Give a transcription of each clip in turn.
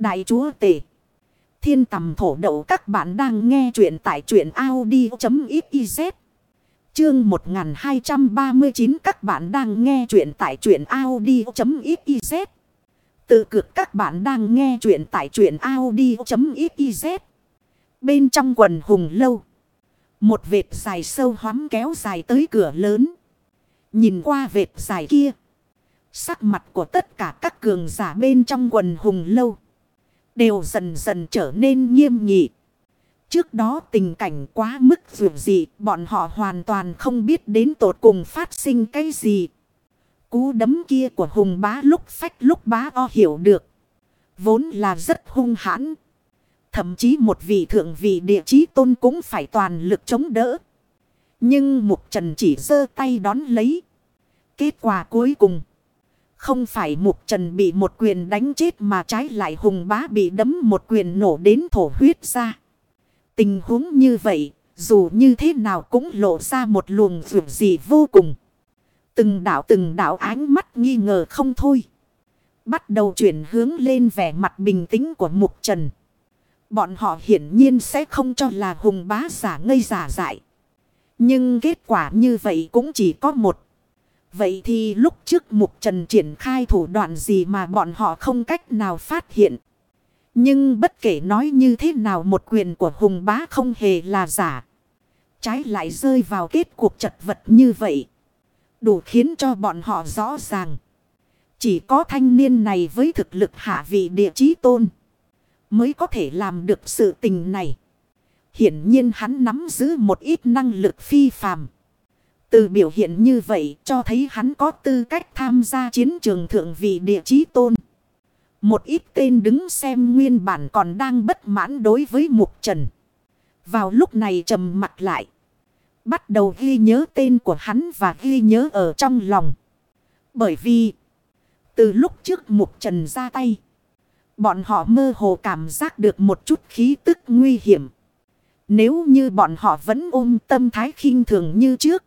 Đại chúa tể. Thiên tầm thổ đậu, các bạn đang nghe chuyện tại chuyện Audi.xyz. Chương 1239 các bạn đang nghe chuyện tại chuyện Audi.xyz. Tự cực các bạn đang nghe chuyện tại chuyện Audi.xyz. Bên trong quần hùng lâu. Một vệt dài sâu hoắm kéo dài tới cửa lớn. Nhìn qua vệt dài kia. Sắc mặt của tất cả các cường giả bên trong quần hùng lâu. Đều dần dần trở nên nghiêm nghị. Trước đó tình cảnh quá mức dù gì. Bọn họ hoàn toàn không biết đến tột cùng phát sinh cái gì. Cú đấm kia của hùng bá lúc phách lúc bá o hiểu được. Vốn là rất hung hãn. Thậm chí một vị thượng vị địa chí tôn cũng phải toàn lực chống đỡ. Nhưng Mục Trần chỉ giơ tay đón lấy. Kết quả cuối cùng. Không phải Mục Trần bị một quyền đánh chết mà trái lại Hùng Bá bị đấm một quyền nổ đến thổ huyết ra. Tình huống như vậy, dù như thế nào cũng lộ ra một luồng vượt gì vô cùng. Từng đảo từng đảo ánh mắt nghi ngờ không thôi. Bắt đầu chuyển hướng lên vẻ mặt bình tĩnh của Mục Trần. Bọn họ hiển nhiên sẽ không cho là Hùng Bá giả ngây giả dại. Nhưng kết quả như vậy cũng chỉ có một. Vậy thì lúc trước Mục Trần triển khai thủ đoạn gì mà bọn họ không cách nào phát hiện. Nhưng bất kể nói như thế nào một quyền của Hùng Bá không hề là giả. Trái lại rơi vào kết cuộc chật vật như vậy. Đủ khiến cho bọn họ rõ ràng. Chỉ có thanh niên này với thực lực hạ vị địa chí tôn. Mới có thể làm được sự tình này. Hiển nhiên hắn nắm giữ một ít năng lực phi phàm. Từ biểu hiện như vậy, cho thấy hắn có tư cách tham gia chiến trường thượng vị địa chí tôn. Một ít tên đứng xem nguyên bản còn đang bất mãn đối với Mục Trần. Vào lúc này trầm mặt lại. Bắt đầu ghi nhớ tên của hắn và ghi nhớ ở trong lòng. Bởi vì, từ lúc trước Mục Trần ra tay. Bọn họ mơ hồ cảm giác được một chút khí tức nguy hiểm. Nếu như bọn họ vẫn ôm tâm thái khinh thường như trước.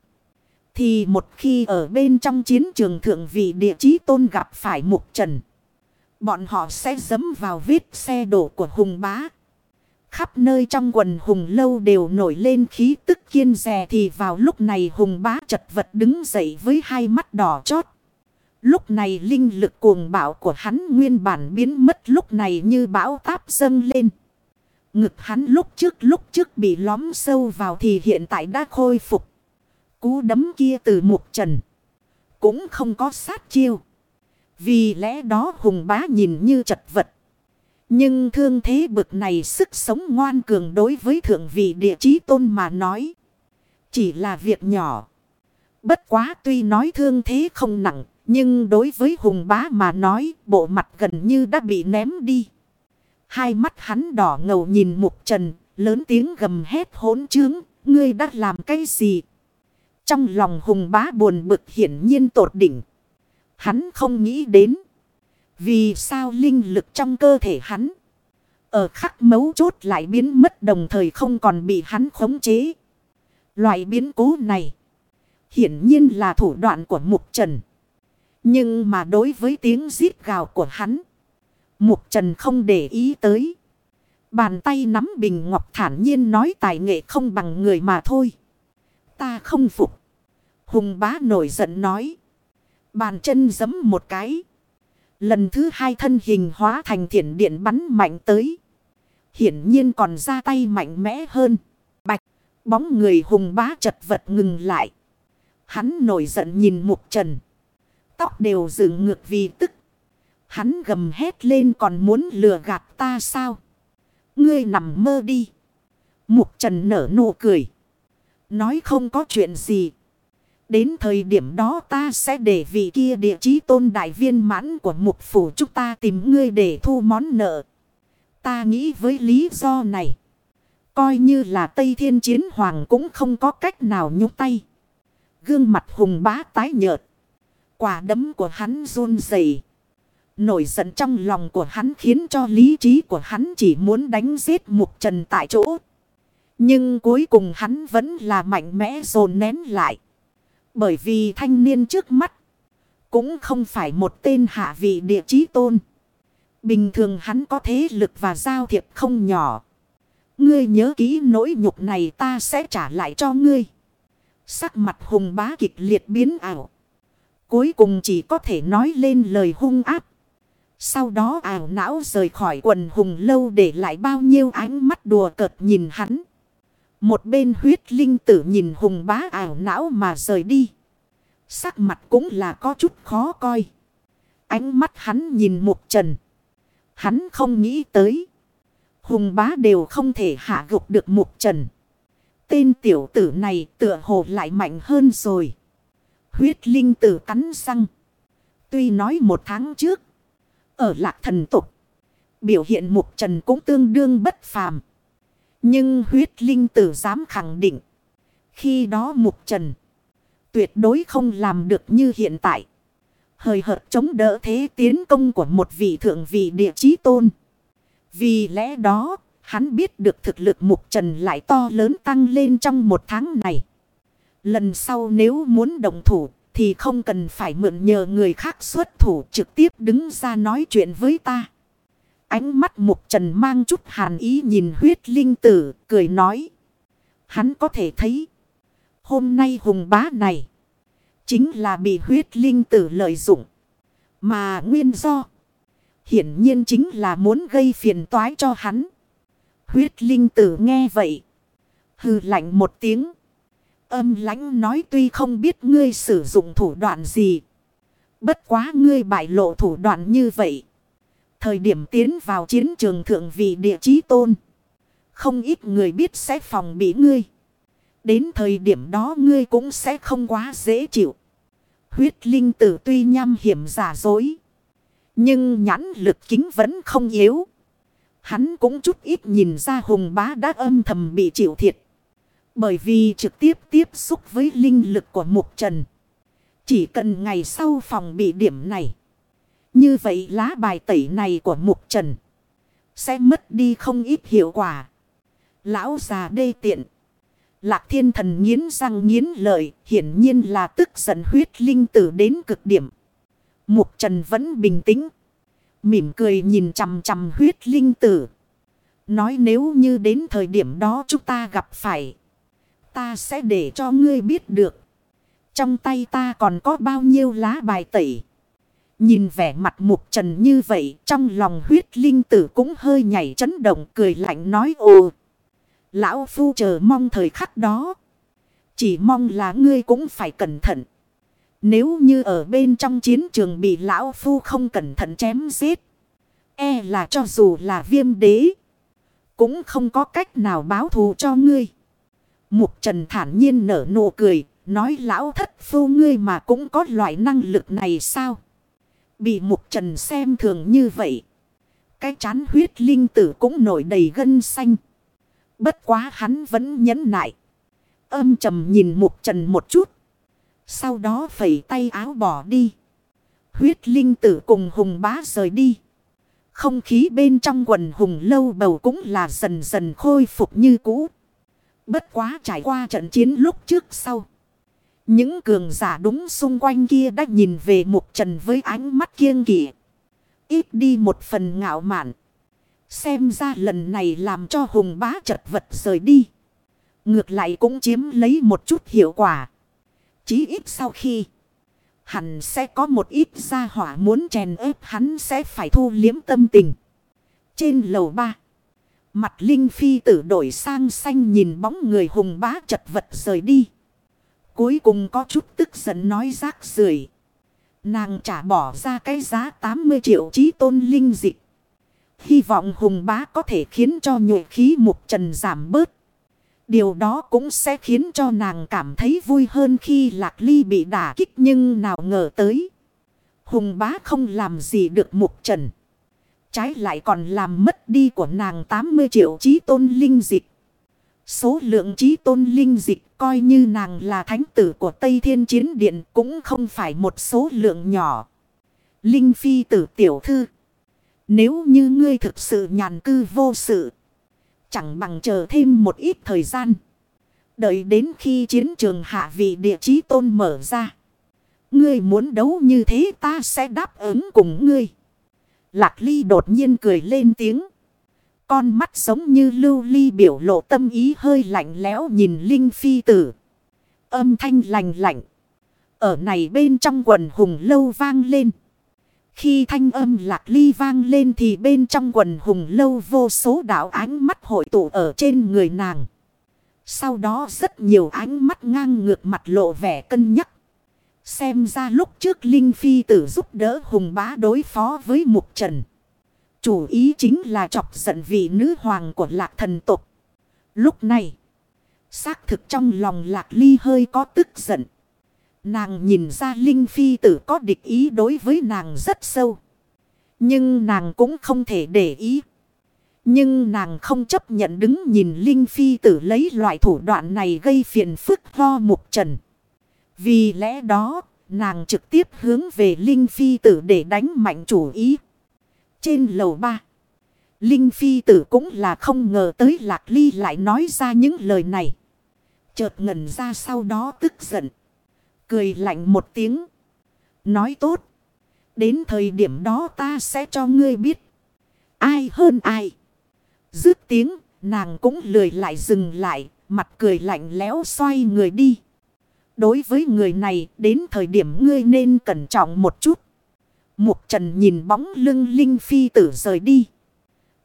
Thì một khi ở bên trong chiến trường thượng vị địa chí tôn gặp phải mục trần. Bọn họ sẽ dấm vào vết xe đổ của hùng bá. Khắp nơi trong quần hùng lâu đều nổi lên khí tức kiên rè thì vào lúc này hùng bá chật vật đứng dậy với hai mắt đỏ chót. Lúc này linh lực cuồng bạo của hắn nguyên bản biến mất, lúc này như bão táp dâng lên. Ngực hắn lúc trước lúc trước bị lóm sâu vào thì hiện tại đã khôi phục. Cú đấm kia từ mục trần. Cũng không có sát chiêu. Vì lẽ đó hùng bá nhìn như chật vật. Nhưng thương thế bực này sức sống ngoan cường đối với thượng vị địa chí tôn mà nói. Chỉ là việc nhỏ. Bất quá tuy nói thương thế không nặng. Nhưng đối với hùng bá mà nói bộ mặt gần như đã bị ném đi. Hai mắt hắn đỏ ngầu nhìn mục trần, lớn tiếng gầm hét hỗn trướng, ngươi đã làm cái gì? Trong lòng hùng bá buồn bực hiển nhiên tột đỉnh. Hắn không nghĩ đến. Vì sao linh lực trong cơ thể hắn. Ở khắc mấu chốt lại biến mất đồng thời không còn bị hắn khống chế. Loại biến cố này. Hiển nhiên là thủ đoạn của mục trần. Nhưng mà đối với tiếng giết gào của hắn. Mục trần không để ý tới. Bàn tay nắm bình ngọc thản nhiên nói tài nghệ không bằng người mà thôi. Ta không phục. Hùng bá nổi giận nói. Bàn chân giấm một cái. Lần thứ hai thân hình hóa thành thiển điện bắn mạnh tới. Hiển nhiên còn ra tay mạnh mẽ hơn. Bạch. Bóng người hùng bá chật vật ngừng lại. Hắn nổi giận nhìn mục trần. Tóc đều dựng ngược vì tức. Hắn gầm hét lên còn muốn lừa gạt ta sao? Ngươi nằm mơ đi. Mục trần nở nụ cười. Nói không có chuyện gì. Đến thời điểm đó ta sẽ để vị kia địa chí tôn đại viên mãn của mục phủ chúng ta tìm ngươi để thu món nợ. Ta nghĩ với lý do này. Coi như là Tây Thiên Chiến Hoàng cũng không có cách nào nhúc tay. Gương mặt hùng bá tái nhợt. Quả đấm của hắn run rẩy Nổi giận trong lòng của hắn khiến cho lý trí của hắn chỉ muốn đánh giết mục trần tại chỗ. Nhưng cuối cùng hắn vẫn là mạnh mẽ dồn nén lại. Bởi vì thanh niên trước mắt cũng không phải một tên hạ vị địa chí tôn. Bình thường hắn có thế lực và giao thiệp không nhỏ. Ngươi nhớ kỹ nỗi nhục này ta sẽ trả lại cho ngươi. Sắc mặt hùng bá kịch liệt biến ảo. Cuối cùng chỉ có thể nói lên lời hung áp. Sau đó ảo não rời khỏi quần hùng lâu để lại bao nhiêu ánh mắt đùa cợt nhìn hắn. Một bên huyết linh tử nhìn hùng bá ảo não mà rời đi. Sắc mặt cũng là có chút khó coi. Ánh mắt hắn nhìn mục trần. Hắn không nghĩ tới. Hùng bá đều không thể hạ gục được mục trần. Tên tiểu tử này tựa hồ lại mạnh hơn rồi. Huyết linh tử cắn răng. Tuy nói một tháng trước. Ở lạc thần tục. Biểu hiện mục trần cũng tương đương bất phàm. Nhưng huyết linh tử dám khẳng định. Khi đó mục trần. Tuyệt đối không làm được như hiện tại. Hời hợt chống đỡ thế tiến công của một vị thượng vị địa chí tôn. Vì lẽ đó, hắn biết được thực lực mục trần lại to lớn tăng lên trong một tháng này. Lần sau nếu muốn đồng thủ thì không cần phải mượn nhờ người khác xuất thủ trực tiếp đứng ra nói chuyện với ta. Ánh mắt mục trần mang chút hàn ý nhìn huyết linh tử, cười nói. Hắn có thể thấy. Hôm nay hùng bá này. Chính là bị huyết linh tử lợi dụng. Mà nguyên do. Hiển nhiên chính là muốn gây phiền toái cho hắn. Huyết linh tử nghe vậy. Hừ lạnh một tiếng. Âm lãnh nói tuy không biết ngươi sử dụng thủ đoạn gì. Bất quá ngươi bại lộ thủ đoạn như vậy. Thời điểm tiến vào chiến trường thượng vị địa chí tôn. Không ít người biết sẽ phòng bị ngươi. Đến thời điểm đó ngươi cũng sẽ không quá dễ chịu. Huyết linh tử tuy nham hiểm giả dối. Nhưng nhãn lực kính vẫn không yếu. Hắn cũng chút ít nhìn ra hùng bá đã âm thầm bị chịu thiệt. Bởi vì trực tiếp tiếp xúc với linh lực của mục trần. Chỉ cần ngày sau phòng bị điểm này. Như vậy lá bài tẩy này của mục trần. Sẽ mất đi không ít hiệu quả. Lão già đê tiện. Lạc thiên thần nghiến răng nghiến lợi. Hiển nhiên là tức giận huyết linh tử đến cực điểm. Mục trần vẫn bình tĩnh. Mỉm cười nhìn chằm chằm huyết linh tử. Nói nếu như đến thời điểm đó chúng ta gặp phải. Ta sẽ để cho ngươi biết được. Trong tay ta còn có bao nhiêu lá bài tẩy. Nhìn vẻ mặt mục trần như vậy. Trong lòng huyết linh tử cũng hơi nhảy chấn động cười lạnh nói, ồ. Lão phu chờ mong thời khắc đó. Chỉ mong là ngươi cũng phải cẩn thận. Nếu như ở bên trong chiến trường bị lão phu không cẩn thận chém giết. E là cho dù là viêm đế. Cũng không có cách nào báo thù cho ngươi. Mục trần thản nhiên nở nụ cười. Nói, lão thất phu ngươi mà cũng có loại năng lực này sao? Bị mục trần xem thường như vậy. Cái chán huyết linh tử cũng nổi đầy gân xanh. Bất quá hắn vẫn nhẫn nại. Âm trầm nhìn mục trần một chút. Sau đó phẩy tay áo bỏ đi. Huyết linh tử cùng hùng bá rời đi. Không khí bên trong quần hùng lâu bầu cũng là dần dần khôi phục như cũ. Bất quá trải qua trận chiến lúc trước sau. Những cường giả đúng xung quanh kia đã nhìn về mục trần với ánh mắt kiêng kỵ. Ít đi một phần ngạo mạn. Xem ra lần này làm cho hùng bá chật vật rời đi. Ngược lại cũng chiếm lấy một chút hiệu quả. Chí ít sau khi hẳn sẽ có một ít gia hỏa muốn chèn ép hắn sẽ phải thu liếm tâm tình. Trên lầu ba. Mặt Linh Phi tử đổi sang xanh nhìn bóng người hùng bá chật vật rời đi. Cuối cùng có chút tức giận nói rác rưởi Nàng trả bỏ ra cái giá 80 triệu trí tôn linh dịch. Hy vọng hùng bá có thể khiến cho nhuệ khí mục trần giảm bớt. Điều đó cũng sẽ khiến cho nàng cảm thấy vui hơn khi lạc ly bị đả kích nhưng nào ngờ tới. Hùng bá không làm gì được mục trần. Trái lại còn làm mất đi của nàng 80 triệu trí tôn linh dịch. Số lượng trí tôn linh dịch coi như nàng là thánh tử của Tây Thiên Chiến Điện cũng không phải một số lượng nhỏ. Linh phi tử tiểu thư. Nếu như ngươi thực sự nhàn cư vô sự. Chẳng bằng chờ thêm một ít thời gian. Đợi đến khi chiến trường hạ vị địa chí tôn mở ra. Ngươi muốn đấu như thế ta sẽ đáp ứng cùng ngươi. Lạc ly đột nhiên cười lên tiếng. Con mắt giống như lưu ly biểu lộ tâm ý hơi lạnh lẽo nhìn Linh Phi tử. Âm thanh lành lạnh. Ở này bên trong quần hùng lâu vang lên. Khi thanh âm lạc ly vang lên thì bên trong quần hùng lâu vô số đảo ánh mắt hội tụ ở trên người nàng. Sau đó rất nhiều ánh mắt ngang ngược mặt lộ vẻ cân nhắc. Xem ra lúc trước Linh Phi tử giúp đỡ hùng bá đối phó với Mục Trần. Chủ ý chính là chọc giận vị nữ hoàng của lạc thần tục. Lúc này, xác thực trong lòng lạc ly hơi có tức giận. Nàng nhìn ra Linh Phi tử có địch ý đối với nàng rất sâu. Nhưng nàng cũng không thể để ý. Nhưng nàng không chấp nhận đứng nhìn Linh Phi tử lấy loại thủ đoạn này gây phiền phức ho mục trần. Vì lẽ đó, nàng trực tiếp hướng về Linh Phi tử để đánh mạnh chủ ý. Trên lầu ba, Linh Phi tử cũng là không ngờ tới Lạc Ly lại nói ra những lời này. Chợt ngẩn ra sau đó tức giận. Cười lạnh một tiếng. Nói tốt. Đến thời điểm đó ta sẽ cho ngươi biết. Ai hơn ai. Dứt tiếng, nàng cũng lười lại dừng lại, mặt cười lạnh lẽo xoay người đi. Đối với người này, đến thời điểm ngươi nên cẩn trọng một chút. Mục trần nhìn bóng lưng Linh Phi tử rời đi.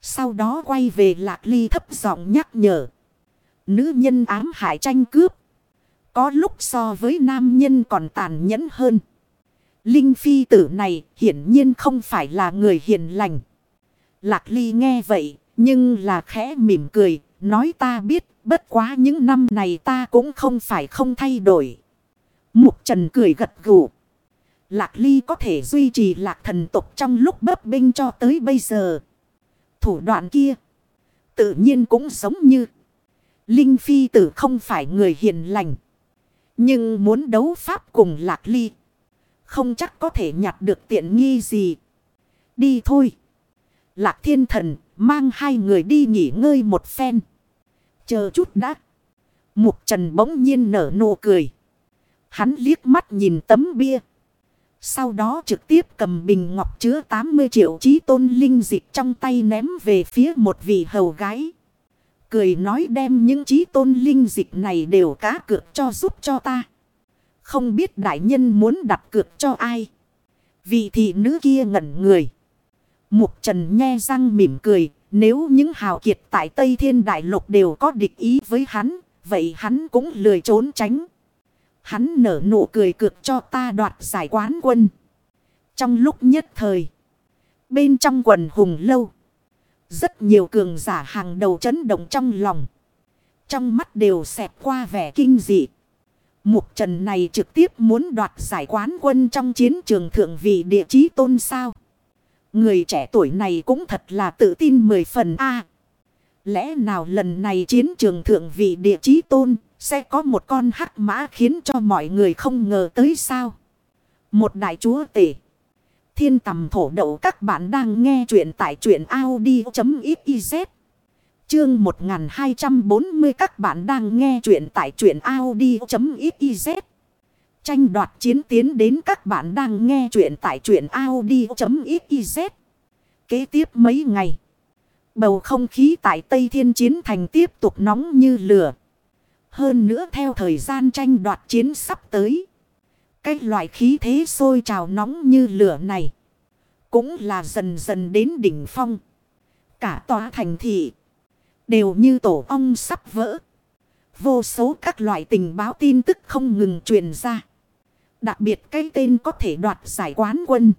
Sau đó quay về lạc ly thấp giọng nhắc nhở. Nữ nhân ám hại tranh cướp. Có lúc so với nam nhân còn tàn nhẫn hơn. Linh Phi tử này hiển nhiên không phải là người hiền lành. Lạc ly nghe vậy, nhưng là khẽ mỉm cười, nói ta biết, bất quá những năm này ta cũng không phải không thay đổi. Mục Trần cười gật gù. Lạc Ly có thể duy trì lạc thần tục trong lúc bấp binh cho tới bây giờ. Thủ đoạn kia. Tự nhiên cũng giống như. Linh Phi tử không phải người hiền lành. Nhưng muốn đấu pháp cùng Lạc Ly. Không chắc có thể nhặt được tiện nghi gì. Đi thôi. Lạc thiên thần mang hai người đi nghỉ ngơi một phen. Chờ chút đã. Mục trần bỗng nhiên nở nụ cười. Hắn liếc mắt nhìn tấm bia. Sau đó trực tiếp cầm bình ngọc chứa 80 triệu trí tôn linh dịch trong tay ném về phía một vị hầu gái. Cười nói đem những trí tôn linh dịch này đều cá cược cho giúp cho ta. Không biết đại nhân muốn đặt cược cho ai. Vị thị nữ kia ngẩn người. Mục trần nghe răng mỉm cười. Nếu những hào kiệt tại Tây Thiên Đại Lục đều có địch ý với hắn. Vậy hắn cũng lười trốn tránh. Hắn nở nụ cười cược cho ta đoạt giải quán quân. Trong lúc nhất thời. Bên trong quần hùng lâu. Rất nhiều cường giả hàng đầu chấn động trong lòng. Trong mắt đều xẹt qua vẻ kinh dị. Mục trần này trực tiếp muốn đoạt giải quán quân trong chiến trường thượng vị địa chí tôn sao. Người trẻ tuổi này cũng thật là tự tin mười phần A. lẽ nào lần này chiến trường thượng vị địa chí tôn sẽ có một con hắc mã khiến cho mọi người không ngờ tới sao. Một đại chúa tể. Thiên tầm thổ đậu các bạn đang nghe chuyện tại truyện Audi.xyz. Chương 1240 các bạn đang nghe chuyện tại truyện Audi.xyz. Tranh đoạt chiến tiến đến các bạn đang nghe chuyện tại truyện Audi.xyz. Kế tiếp mấy ngày. Bầu không khí tại Tây Thiên Chiến Thành tiếp tục nóng như lửa. Hơn nữa theo thời gian tranh đoạt chiến sắp tới. Cái loại khí thế sôi trào nóng như lửa này. Cũng là dần dần đến đỉnh phong. Cả tòa thành thị. Đều như tổ ong sắp vỡ. Vô số các loại tình báo tin tức không ngừng truyền ra. Đặc biệt cái tên có thể đoạt giải quán quân.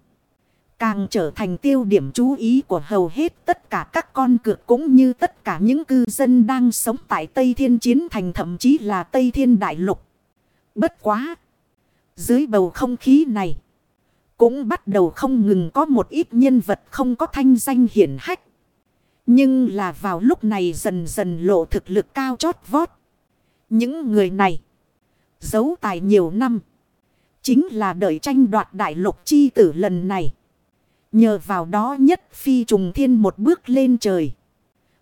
Càng trở thành tiêu điểm chú ý của hầu hết tất cả các con cược cũng như tất cả những cư dân đang sống tại Tây Thiên Chiến Thành thậm chí là Tây Thiên Đại Lục. Bất quá! Dưới bầu không khí này, cũng bắt đầu không ngừng có một ít nhân vật không có thanh danh hiển hách. Nhưng là vào lúc này dần dần lộ thực lực cao chót vót. Những người này, giấu tài nhiều năm, chính là đợi tranh đoạt đại lục chi tử lần này. Nhờ vào đó nhất phi trùng thiên một bước lên trời.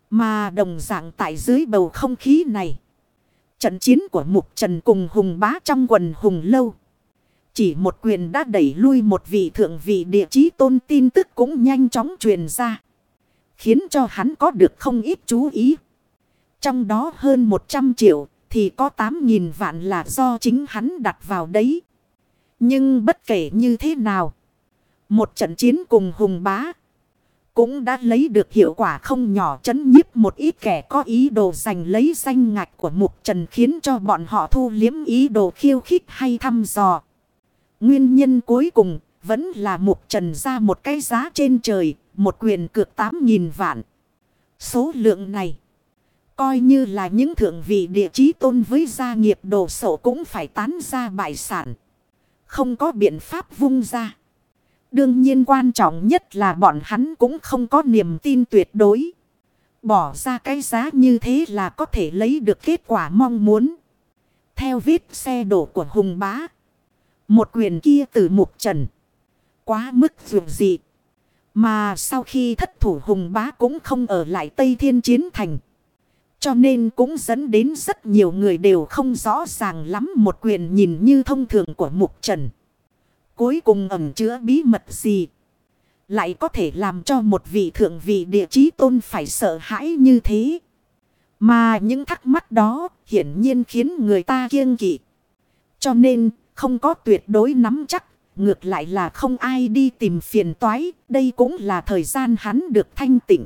Mà đồng dạng tại dưới bầu không khí này. Trận chiến của Mục Trần cùng Hùng Bá trong quần Hùng Lâu. Chỉ một quyền đã đẩy lui một vị thượng vị địa chí tôn tin tức cũng nhanh chóng truyền ra. Khiến cho hắn có được không ít chú ý. Trong đó hơn 100 triệu thì có 8.000 vạn là do chính hắn đặt vào đấy. Nhưng bất kể như thế nào. Một trận chiến cùng hùng bá. Cũng đã lấy được hiệu quả không nhỏ chấn nhiếp một ít kẻ có ý đồ giành lấy danh ngạch của mục trần khiến cho bọn họ thu liếm ý đồ khiêu khích hay thăm dò. Nguyên nhân cuối cùng vẫn là mục trần ra một cái giá trên trời, một quyền cược 8.000 vạn. Số lượng này, coi như là những thượng vị địa chí tôn với gia nghiệp đồ sổ cũng phải tán ra bại sản. Không có biện pháp vung ra. Đương nhiên quan trọng nhất là bọn hắn cũng không có niềm tin tuyệt đối. Bỏ ra cái giá như thế là có thể lấy được kết quả mong muốn. Theo vết xe đổ của Hùng Bá. Một quyền kia từ mục trần. Quá mức dù dị Mà sau khi thất thủ Hùng Bá cũng không ở lại Tây Thiên Chiến Thành. Cho nên cũng dẫn đến rất nhiều người đều không rõ ràng lắm một quyền nhìn như thông thường của mục trần. Cuối cùng ẩm chứa bí mật gì. Lại có thể làm cho một vị thượng vị địa chí tôn phải sợ hãi như thế. Mà những thắc mắc đó hiển nhiên khiến người ta kiêng kỵ. Cho nên, không có tuyệt đối nắm chắc. Ngược lại là không ai đi tìm phiền toái. Đây cũng là thời gian hắn được thanh tịnh.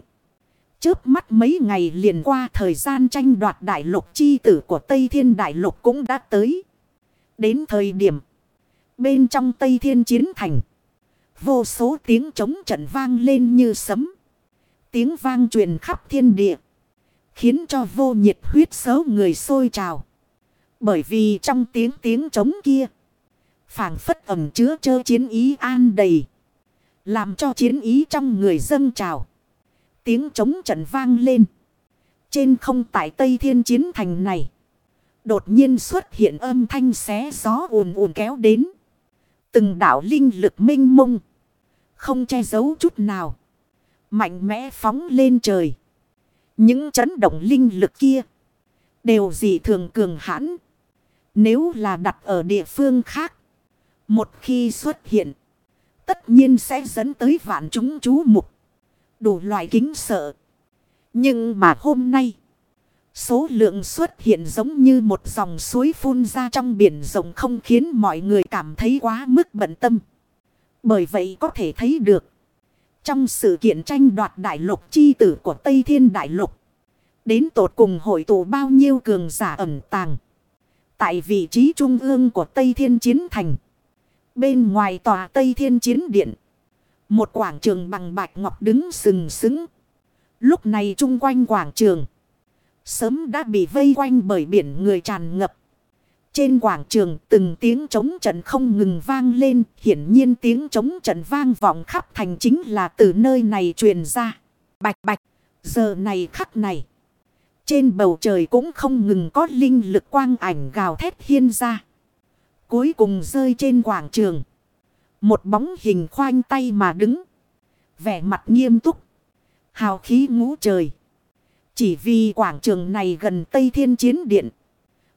Chớp mắt mấy ngày liền qua, thời gian tranh đoạt đại lục chi tử của Tây Thiên Đại Lục cũng đã tới. Đến thời điểm bên trong Tây Thiên Chiến Thành. Vô số tiếng trống trận vang lên như sấm. Tiếng vang truyền khắp thiên địa. Khiến cho vô nhiệt huyết xấu người sôi trào. Bởi vì trong tiếng tiếng trống kia. phảng phất ẩm chứa chơ chiến ý an đầy. Làm cho chiến ý trong người dâng trào. Tiếng trống trận vang lên. Trên không tại Tây Thiên Chiến Thành này. Đột nhiên xuất hiện âm thanh xé gió ùn ùn kéo đến. Từng đảo linh lực minh mông. Không che giấu chút nào. Mạnh mẽ phóng lên trời. Những chấn động linh lực kia. Đều dị thường cường hãn. Nếu là đặt ở địa phương khác. Một khi xuất hiện. Tất nhiên sẽ dẫn tới vạn chúng chú mục. Đủ loại kính sợ. Nhưng mà hôm nay. Số lượng xuất hiện giống như một dòng suối phun ra trong biển rộng không khiến mọi người cảm thấy quá mức bận tâm. Bởi vậy có thể thấy được. Trong sự kiện tranh đoạt đại lục chi tử của Tây Thiên Đại Lục. Đến tột cùng hội tụ bao nhiêu cường giả ẩn tàng. Tại vị trí trung ương của Tây Thiên Chiến Thành. Bên ngoài tòa Tây Thiên Chiến Điện. Một quảng trường bằng bạch ngọc đứng sừng sững. Lúc này chung quanh quảng trường. Sớm đã bị vây quanh bởi biển người tràn ngập. Trên quảng trường, từng tiếng trống trận không ngừng vang lên. Hiển nhiên tiếng trống trận vang vọng khắp thành chính là từ nơi này truyền ra. Bạch bạch. Giờ này khắc này. Trên bầu trời cũng không ngừng có linh lực quang ảnh gào thét hiên ra. Cuối cùng rơi trên quảng trường. Một bóng hình khoanh tay mà đứng. Vẻ mặt nghiêm túc. Hào khí ngũ trời. Chỉ vì quảng trường này gần Tây Thiên Chiến Điện.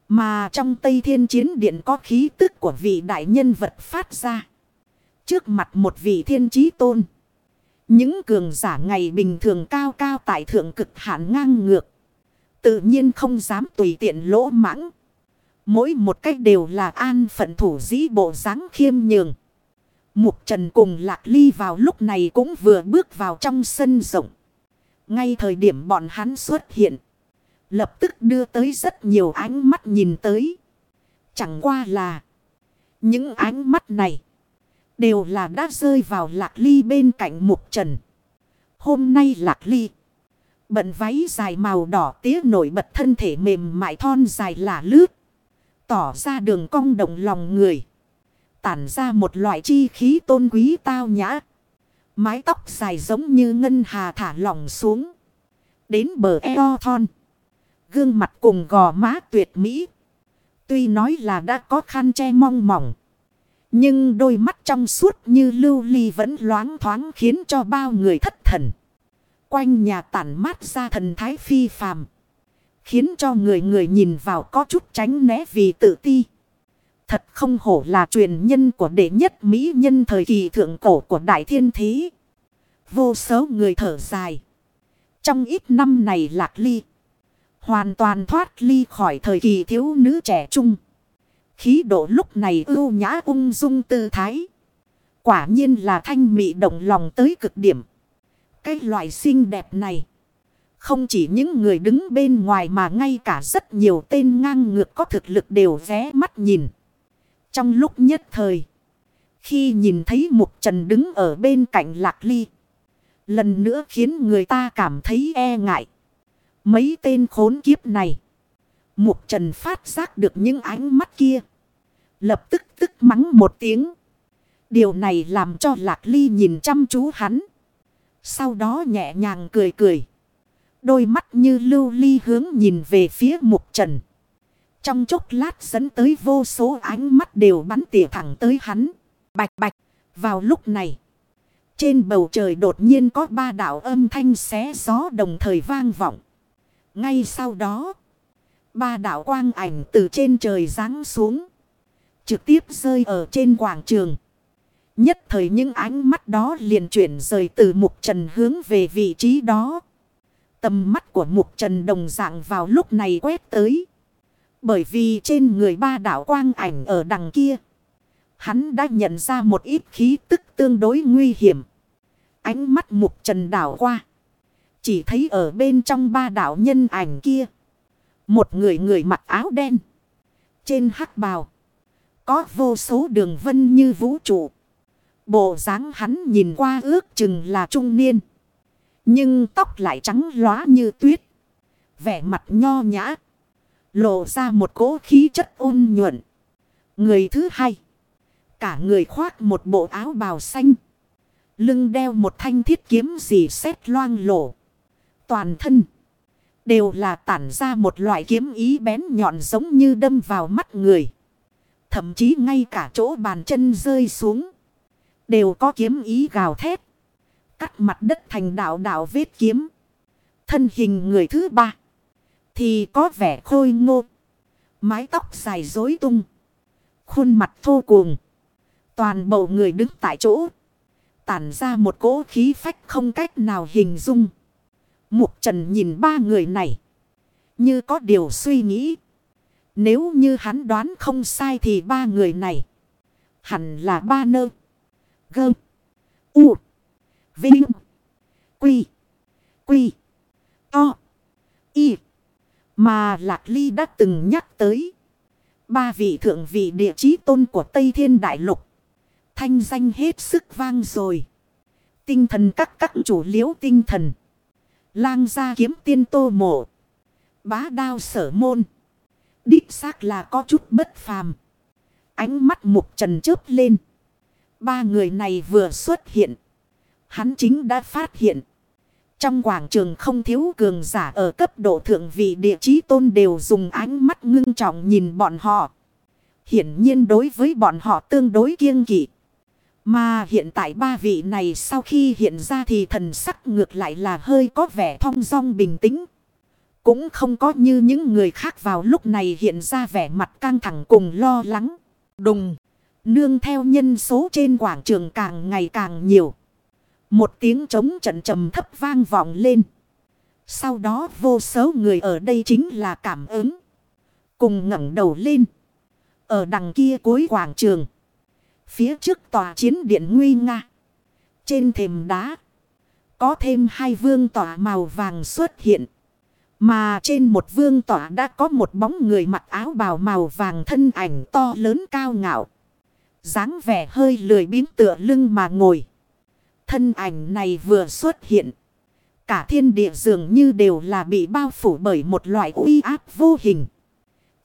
Mà trong Tây Thiên Chiến Điện có khí tức của vị đại nhân vật phát ra. Trước mặt một vị thiên trí tôn. Những cường giả ngày bình thường cao cao tại thượng cực hạn ngang ngược. Tự nhiên không dám tùy tiện lỗ mãng. Mỗi một cách đều là an phận thủ dĩ bộ dáng khiêm nhường. Mục Trần cùng Lạc Ly vào lúc này cũng vừa bước vào trong sân rộng. Ngay thời điểm bọn hắn xuất hiện. Lập tức đưa tới rất nhiều ánh mắt nhìn tới. Chẳng qua là. Những ánh mắt này. Đều là đã rơi vào lạc ly bên cạnh mục trần. Hôm nay lạc ly. Bận váy dài màu đỏ tía nổi bật thân thể mềm mại thon dài lả lướt. Tỏ ra đường cong động lòng người. Tản ra một loại chi khí tôn quý tao nhã. Mái tóc dài giống như ngân hà thả lỏng xuống. Đến bờ eo thon. Gương mặt cùng gò má tuyệt mỹ. Tuy nói là đã có khăn che mong mỏng. Nhưng đôi mắt trong suốt như lưu ly vẫn loáng thoáng khiến cho bao người thất thần. Quanh nhà tản mát ra thần thái phi phàm. Khiến cho người người nhìn vào có chút tránh né vì tự ti. Thật không hổ là truyền nhân của đệ nhất Mỹ nhân thời kỳ thượng cổ của Đại Thiên Thế. Vô số người thở dài. Trong ít năm này lạc ly. Hoàn toàn thoát ly khỏi thời kỳ thiếu nữ trẻ trung. Khí độ lúc này ưu nhã ung dung tư thái. Quả nhiên là thanh mị động lòng tới cực điểm. Cái loại xinh đẹp này. Không chỉ những người đứng bên ngoài mà ngay cả rất nhiều tên ngang ngược có thực lực đều vé mắt nhìn. Trong lúc nhất thời. Khi nhìn thấy Mục Trần đứng ở bên cạnh Lạc Ly. Lần nữa khiến người ta cảm thấy e ngại. Mấy tên khốn kiếp này. Mục Trần phát giác được những ánh mắt kia. Lập tức tức mắng một tiếng. Điều này làm cho Lạc Ly nhìn chăm chú hắn. Sau đó nhẹ nhàng cười cười. Đôi mắt như lưu ly hướng nhìn về phía Mục Trần. Trong chốc lát dẫn tới vô số ánh mắt đều bắn tỉa thẳng tới hắn. Bạch bạch. Vào lúc này. Trên bầu trời đột nhiên có ba đạo âm thanh xé gió đồng thời vang vọng. Ngay sau đó. Ba đạo quang ảnh từ trên trời giáng xuống. Trực tiếp rơi ở trên quảng trường. Nhất thời những ánh mắt đó liền chuyển rời từ mục trần hướng về vị trí đó. Tầm mắt của mục trần đồng dạng vào lúc này quét tới. Bởi vì trên người ba đảo quang ảnh ở đằng kia. Hắn đã nhận ra một ít khí tức tương đối nguy hiểm. Ánh mắt mục trần đảo qua. Chỉ thấy ở bên trong ba đảo nhân ảnh kia. Một người người mặc áo đen. Trên hắc bào. Có vô số đường vân như vũ trụ. Bộ dáng hắn nhìn qua ước chừng là trung niên. Nhưng tóc lại trắng lóa như tuyết. Vẻ mặt nho nhã. Lộ ra một cỗ khí chất ôn nhuận. Người thứ hai. Cả người khoác một bộ áo bào xanh. Lưng đeo một thanh thiết kiếm gì xét loang lổ. Toàn thân. Đều là tản ra một loại kiếm ý bén nhọn giống như đâm vào mắt người. Thậm chí ngay cả chỗ bàn chân rơi xuống. Đều có kiếm ý gào thét. Cắt mặt đất thành đạo đạo vết kiếm. Thân hình người thứ ba. Thì có vẻ khôi ngô. Mái tóc dài rối tung. Khuôn mặt thô cuồng. Toàn bộ người đứng tại chỗ. Tản ra một cỗ khí phách không cách nào hình dung. Mục trần nhìn ba người này. Như có điều suy nghĩ. Nếu như hắn đoán không sai thì ba người này. Hẳn là ba nơ. Gơ. U. Vinh. Quy. Quy. To. Y. Mà Lạc Ly đã từng nhắc tới. Ba vị thượng vị địa chí tôn của Tây Thiên Đại Lục. Thanh danh hết sức vang rồi. Tinh thần các các chủ liễu tinh thần. Lang gia kiếm tiên tô mộ. Bá đao sở môn. Đích xác là có chút bất phàm. Ánh mắt mục trần chớp lên. Ba người này vừa xuất hiện. Hắn chính đã phát hiện. Trong quảng trường không thiếu cường giả ở cấp độ thượng vị địa chí tôn đều dùng ánh mắt ngưng trọng nhìn bọn họ. Hiển nhiên đối với bọn họ tương đối kiêng kỵ. Mà hiện tại ba vị này sau khi hiện ra thì thần sắc ngược lại là hơi có vẻ thong dong bình tĩnh. Cũng không có như những người khác vào lúc này hiện ra vẻ mặt căng thẳng cùng lo lắng. Đùng. Nương theo nhân số trên quảng trường càng ngày càng nhiều. Một tiếng trống trận trầm thấp vang vọng lên. Sau đó vô số người ở đây chính là cảm ứng. Cùng ngẩng đầu lên. Ở đằng kia cuối quảng trường. Phía trước tòa chiến điện nguy nga. Trên thềm đá. Có thêm hai vương tỏa màu vàng xuất hiện. Mà trên một vương tỏa đã có một bóng người mặc áo bào màu vàng thân ảnh to lớn cao ngạo. dáng vẻ hơi lười biếng tựa lưng mà ngồi. Thân ảnh này vừa xuất hiện. Cả thiên địa dường như đều là bị bao phủ bởi một loại uy áp vô hình.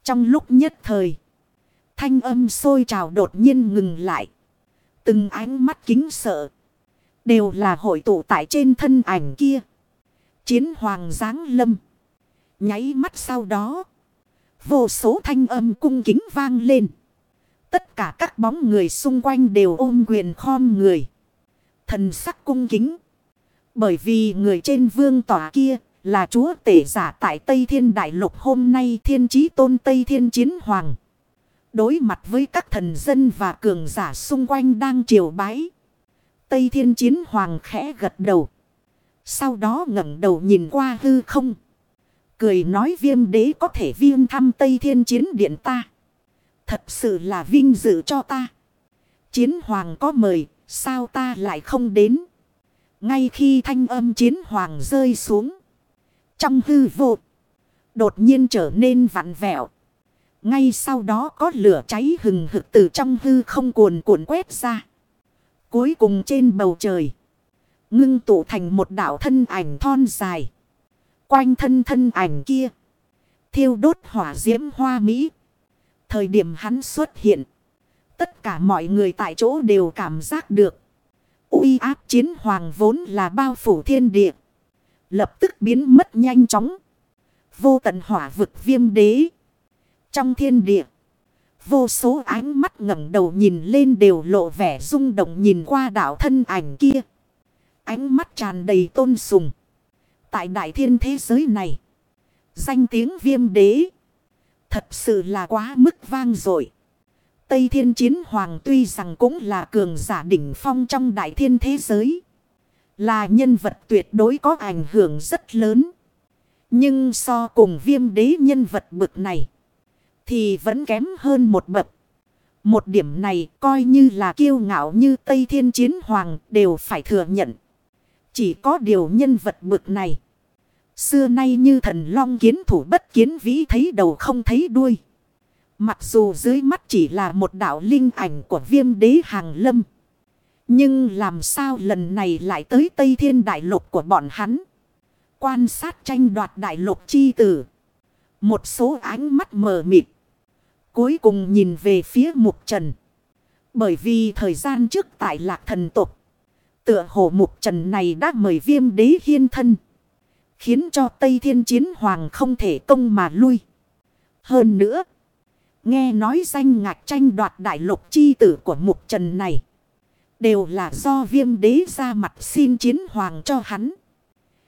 Trong lúc nhất thời. Thanh âm sôi trào đột nhiên ngừng lại. Từng ánh mắt kính sợ. Đều là hội tụ tại trên thân ảnh kia. Chiến hoàng giáng lâm. Nháy mắt sau đó. Vô số thanh âm cung kính vang lên. Tất cả các bóng người xung quanh đều ôm quyền khom người. Thần sắc cung kính. Bởi vì người trên vương tòa kia là chúa tể giả tại Tây Thiên Đại Lục hôm nay thiên trí tôn Tây Thiên Chiến Hoàng. Đối mặt với các thần dân và cường giả xung quanh đang triều bái. Tây thiên chiến hoàng khẽ gật đầu. Sau đó ngẩng đầu nhìn qua hư không. Cười nói viêm đế có thể viêm thăm Tây thiên chiến điện ta. Thật sự là vinh dự cho ta. Chiến hoàng có mời, sao ta lại không đến? Ngay khi thanh âm chiến hoàng rơi xuống. Trong hư vô. Đột nhiên trở nên vặn vẹo. Ngay sau đó có lửa cháy hừng hực từ trong hư không cuồn cuộn quét ra. Cuối cùng trên bầu trời. Ngưng tụ thành một đảo thân ảnh thon dài. Quanh thân thân ảnh kia. Thiêu đốt hỏa diễm hoa mỹ. Thời điểm hắn xuất hiện. Tất cả mọi người tại chỗ đều cảm giác được. uy áp chiến hoàng vốn là bao phủ thiên địa. Lập tức biến mất nhanh chóng. Vô tận hỏa vực viêm đế. Trong thiên địa. Vô số ánh mắt ngẩng đầu nhìn lên đều lộ vẻ rung động nhìn qua đảo thân ảnh kia. Ánh mắt tràn đầy tôn sùng. Tại đại thiên thế giới này. Danh tiếng viêm đế. Thật sự là quá mức vang dội. Tây thiên chiến hoàng tuy rằng cũng là cường giả đỉnh phong trong đại thiên thế giới. Là nhân vật tuyệt đối có ảnh hưởng rất lớn. Nhưng so cùng viêm đế nhân vật bực này. Thì vẫn kém hơn một bậc. Một điểm này coi như là kiêu ngạo như Tây Thiên Chiến Hoàng đều phải thừa nhận. Chỉ có điều nhân vật bực này. Xưa nay như thần long kiến thủ bất kiến vĩ thấy đầu không thấy đuôi. Mặc dù dưới mắt chỉ là một đạo linh ảnh của viêm đế hàng lâm. Nhưng làm sao lần này lại tới Tây Thiên Đại Lục của bọn hắn. Quan sát tranh đoạt Đại Lục chi tử. Một số ánh mắt mờ mịt. Cuối cùng nhìn về phía Mục Trần. Bởi vì thời gian trước tại Lạc Thần Tục. Tựa hồ Mục Trần này đã mời viêm đế hiên thân. Khiến cho Tây Thiên Chiến Hoàng không thể công mà lui. Hơn nữa. Nghe nói danh ngạch tranh đoạt đại lục chi tử của Mục Trần này. Đều là do viêm đế ra mặt xin chiến hoàng cho hắn.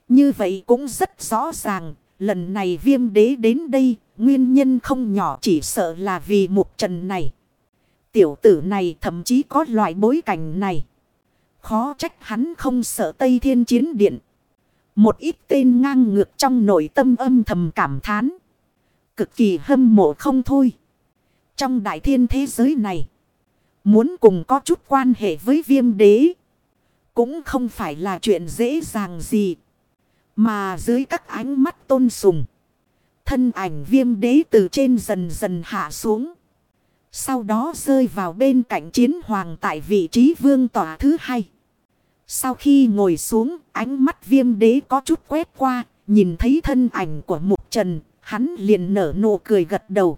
Như vậy cũng rất rõ ràng. Lần này viêm đế đến đây. Nguyên nhân không nhỏ chỉ sợ là vì Mục Trần này. Tiểu tử này thậm chí có loại bối cảnh này. Khó trách hắn không sợ Tây Thiên Chiến Điện. Một ít tên ngang ngược trong nội tâm âm thầm cảm thán. Cực kỳ hâm mộ không thôi. Trong đại thiên thế giới này. Muốn cùng có chút quan hệ với viêm đế. Cũng không phải là chuyện dễ dàng gì. Mà dưới các ánh mắt tôn sùng. Thân ảnh viêm đế từ trên dần dần hạ xuống. Sau đó rơi vào bên cạnh chiến hoàng tại vị trí vương tỏa thứ hai. Sau khi ngồi xuống, ánh mắt viêm đế có chút quét qua, nhìn thấy thân ảnh của mục trần, hắn liền nở nụ cười gật đầu.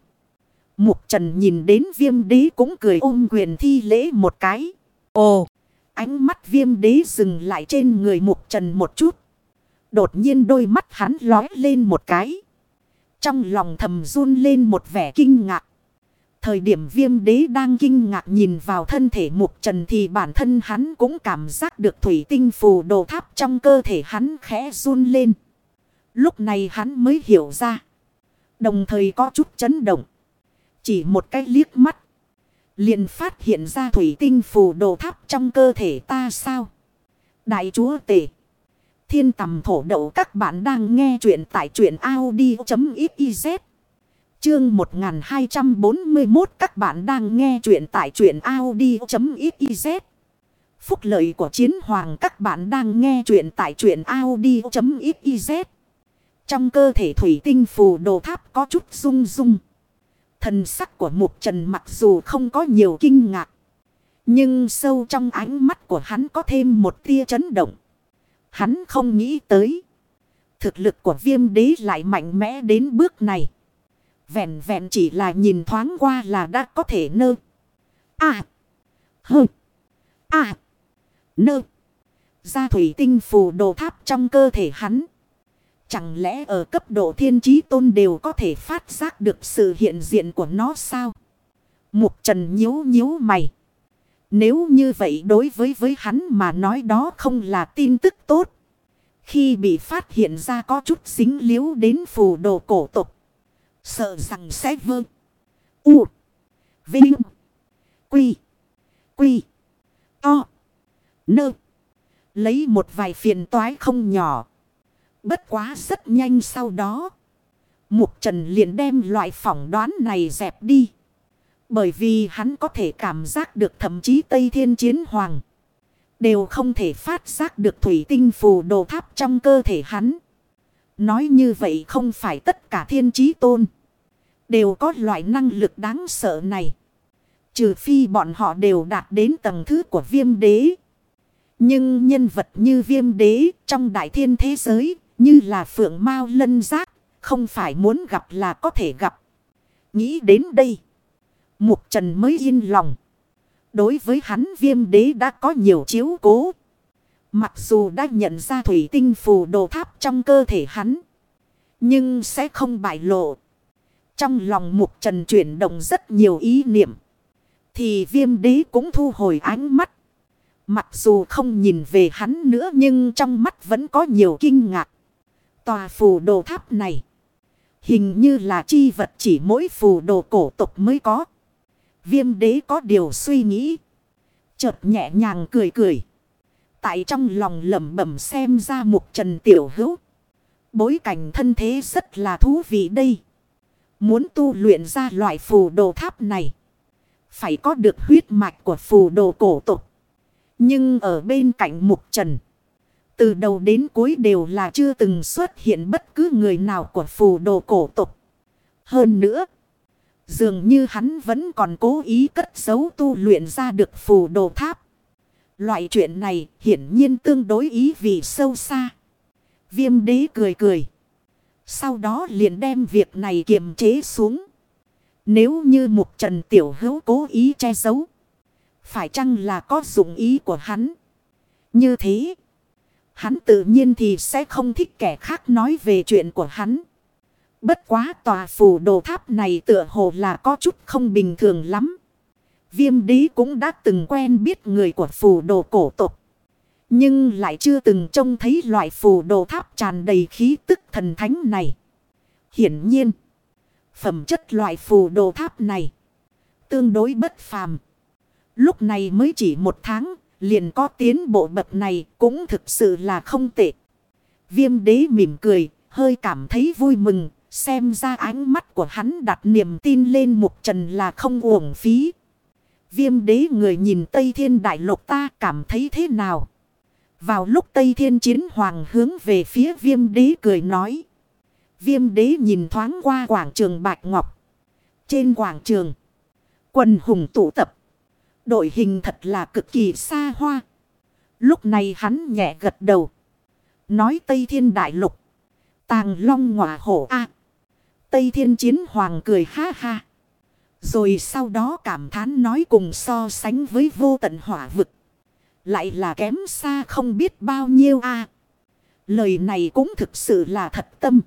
Mục trần nhìn đến viêm đế cũng cười ôm quyền thi lễ một cái. Ồ, ánh mắt viêm đế dừng lại trên người mục trần một chút. Đột nhiên đôi mắt hắn lói lên một cái. Trong lòng thầm run lên một vẻ kinh ngạc. Thời điểm viêm đế đang kinh ngạc nhìn vào thân thể mục trần thì bản thân hắn cũng cảm giác được thủy tinh phù đồ tháp trong cơ thể hắn khẽ run lên. Lúc này hắn mới hiểu ra. Đồng thời có chút chấn động. Chỉ một cái liếc mắt. liền phát hiện ra thủy tinh phù đồ tháp trong cơ thể ta sao. Đại chúa tể. Thiên tầm thổ đậu các bạn đang nghe chuyện tại truyện Audi.xyz. Chương 1241 các bạn đang nghe chuyện tại truyện Audi.xyz. Phúc lợi của chiến hoàng các bạn đang nghe chuyện tại truyện Audi.xyz. Trong cơ thể thủy tinh phù đồ tháp có chút rung rung. Thần sắc của Mục Trần mặc dù không có nhiều kinh ngạc. Nhưng sâu trong ánh mắt của hắn có thêm một tia chấn động. Hắn không nghĩ tới. Thực lực của viêm đế lại mạnh mẽ đến bước này. Vẹn vẹn chỉ là nhìn thoáng qua là đã có thể nơ. À. Hơ. À. Nơ. Ra thủy tinh phù đồ tháp trong cơ thể hắn. Chẳng lẽ ở cấp độ thiên trí tôn đều có thể phát giác được sự hiện diện của nó sao? Mục trần nhíu nhíu mày. Nếu như vậy đối với với hắn mà nói đó không là tin tức tốt. Khi bị phát hiện ra có chút dính liếu đến phù đồ cổ tục. Sợ rằng sẽ vơ. U. Vinh. Quy. Quy. To. Nơ. Lấy một vài phiền toái không nhỏ. Bất quá rất nhanh sau đó. Mục Trần liền đem loại phỏng đoán này dẹp đi. Bởi vì hắn có thể cảm giác được thậm chí Tây Thiên Chiến Hoàng. Đều không thể phát giác được thủy tinh phù đồ tháp trong cơ thể hắn. Nói như vậy không phải tất cả thiên trí tôn. Đều có loại năng lực đáng sợ này. Trừ phi bọn họ đều đạt đến tầng thứ của viêm đế. Nhưng nhân vật như viêm đế trong đại thiên thế giới như là phượng mau lân giác, không phải muốn gặp là có thể gặp. Nghĩ đến đây. Mục Trần mới yên lòng. Đối với hắn viêm đế đã có nhiều chiếu cố. Mặc dù đã nhận ra thủy tinh phù đồ tháp trong cơ thể hắn. Nhưng sẽ không bại lộ. Trong lòng mục trần chuyển động rất nhiều ý niệm. Thì viêm đế cũng thu hồi ánh mắt. Mặc dù không nhìn về hắn nữa, nhưng trong mắt vẫn có nhiều kinh ngạc. Tòa phù đồ tháp này. Hình như là chi vật chỉ mỗi phù đồ cổ tục mới có. Viêm đế có điều suy nghĩ. Chợt nhẹ nhàng cười cười. Tại trong lòng lẩm bẩm xem ra mục trần tiểu hữu. Bối cảnh thân thế rất là thú vị đây. Muốn tu luyện ra loại phù đồ tháp này. Phải có được huyết mạch của phù đồ cổ tục. Nhưng ở bên cạnh mục trần. Từ đầu đến cuối đều là chưa từng xuất hiện bất cứ người nào của phù đồ cổ tục. Hơn nữa. Dường như hắn vẫn còn cố ý cất giấu tu luyện ra được phù đồ tháp. Loại chuyện này hiển nhiên tương đối ý vị sâu xa. Viêm đế cười cười. Sau đó liền đem việc này kiềm chế xuống. Nếu như một trần tiểu hữu cố ý che giấu. Phải chăng là có dụng ý của hắn? Như thế. Hắn tự nhiên thì sẽ không thích kẻ khác nói về chuyện của hắn. Bất quá tòa phù đồ tháp này tựa hồ là có chút không bình thường lắm. Viêm đế cũng đã từng quen biết người của phù đồ cổ tộc, Nhưng lại chưa từng trông thấy loại phù đồ tháp tràn đầy khí tức thần thánh này. Hiển nhiên, phẩm chất loại phù đồ tháp này tương đối bất phàm. Lúc này mới chỉ một tháng, liền có tiến bộ bậc này cũng thực sự là không tệ. Viêm đế mỉm cười, hơi cảm thấy vui mừng, xem ra ánh mắt của hắn đặt niềm tin lên mục trần là không uổng phí. Viêm đế người nhìn Tây Thiên Đại Lục ta cảm thấy thế nào? Vào lúc Tây Thiên Chiến Hoàng hướng về phía viêm đế cười nói. Viêm đế nhìn thoáng qua quảng trường Bạch Ngọc. Trên quảng trường, quần hùng tụ tập. Đội hình thật là cực kỳ xa hoa. Lúc này hắn nhẹ gật đầu. Nói Tây Thiên Đại Lục. Tàng long ngọa hổ a Tây Thiên Chiến Hoàng cười ha ha. Rồi sau đó cảm thán nói cùng so sánh với vô tận hỏa vực. Lại là kém xa không biết bao nhiêu a Lời này cũng thực sự là thật tâm.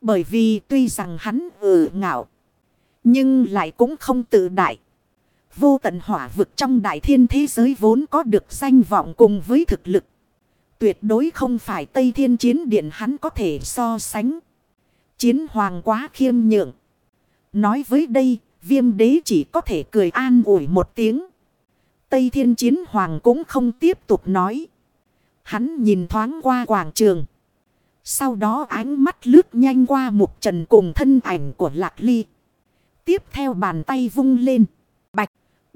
Bởi vì tuy rằng hắn ừ ngạo. Nhưng lại cũng không tự đại. Vô tận hỏa vực trong đại thiên thế giới vốn có được danh vọng cùng với thực lực. Tuyệt đối không phải Tây Thiên Chiến Điện hắn có thể so sánh. Chiến hoàng quá khiêm nhượng. Nói với đây, viêm đế chỉ có thể cười an ủi một tiếng. Tây Thiên Chiến Hoàng cũng không tiếp tục nói. Hắn nhìn thoáng qua quảng trường. Sau đó ánh mắt lướt nhanh qua mục trần cùng thân ảnh của Lạc Ly. Tiếp theo bàn tay vung lên.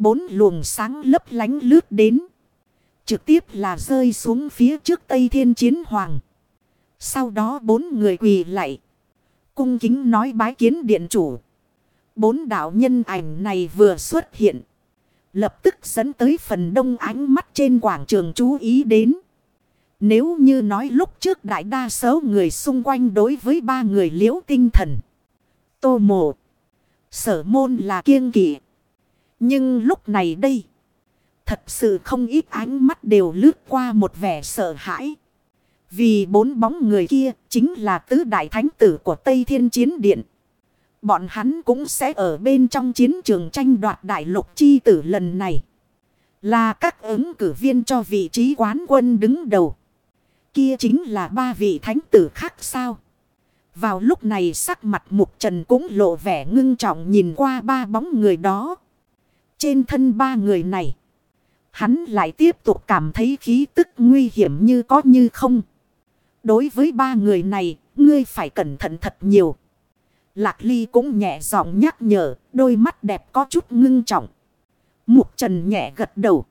Bốn luồng sáng lấp lánh lướt đến. Trực tiếp là rơi xuống phía trước Tây Thiên Chiến Hoàng. Sau đó bốn người quỳ lại. Cung kính nói bái kiến điện chủ. Bốn đạo nhân ảnh này vừa xuất hiện. Lập tức dẫn tới phần đông ánh mắt trên quảng trường chú ý đến. Nếu như nói lúc trước đại đa số người xung quanh đối với ba người liễu tinh thần. Tô mộ. Sở môn là kiêng kỵ. Nhưng lúc này đây. Thật sự không ít ánh mắt đều lướt qua một vẻ sợ hãi. Vì bốn bóng người kia chính là tứ đại thánh tử của Tây Thiên Chiến Điện. Bọn hắn cũng sẽ ở bên trong chiến trường tranh đoạt đại lục chi tử lần này. Là các ứng cử viên cho vị trí quán quân đứng đầu. Kia chính là ba vị thánh tử khác sao. Vào lúc này sắc mặt mục trần cũng lộ vẻ ngưng trọng nhìn qua ba bóng người đó trên thân ba người này. Hắn lại tiếp tục cảm thấy khí tức nguy hiểm như có như không. Đối với ba người này, ngươi phải cẩn thận thật nhiều. Lạc Ly cũng nhẹ giọng nhắc nhở, đôi mắt đẹp có chút ngưng trọng. Mục Trần nhẹ gật đầu.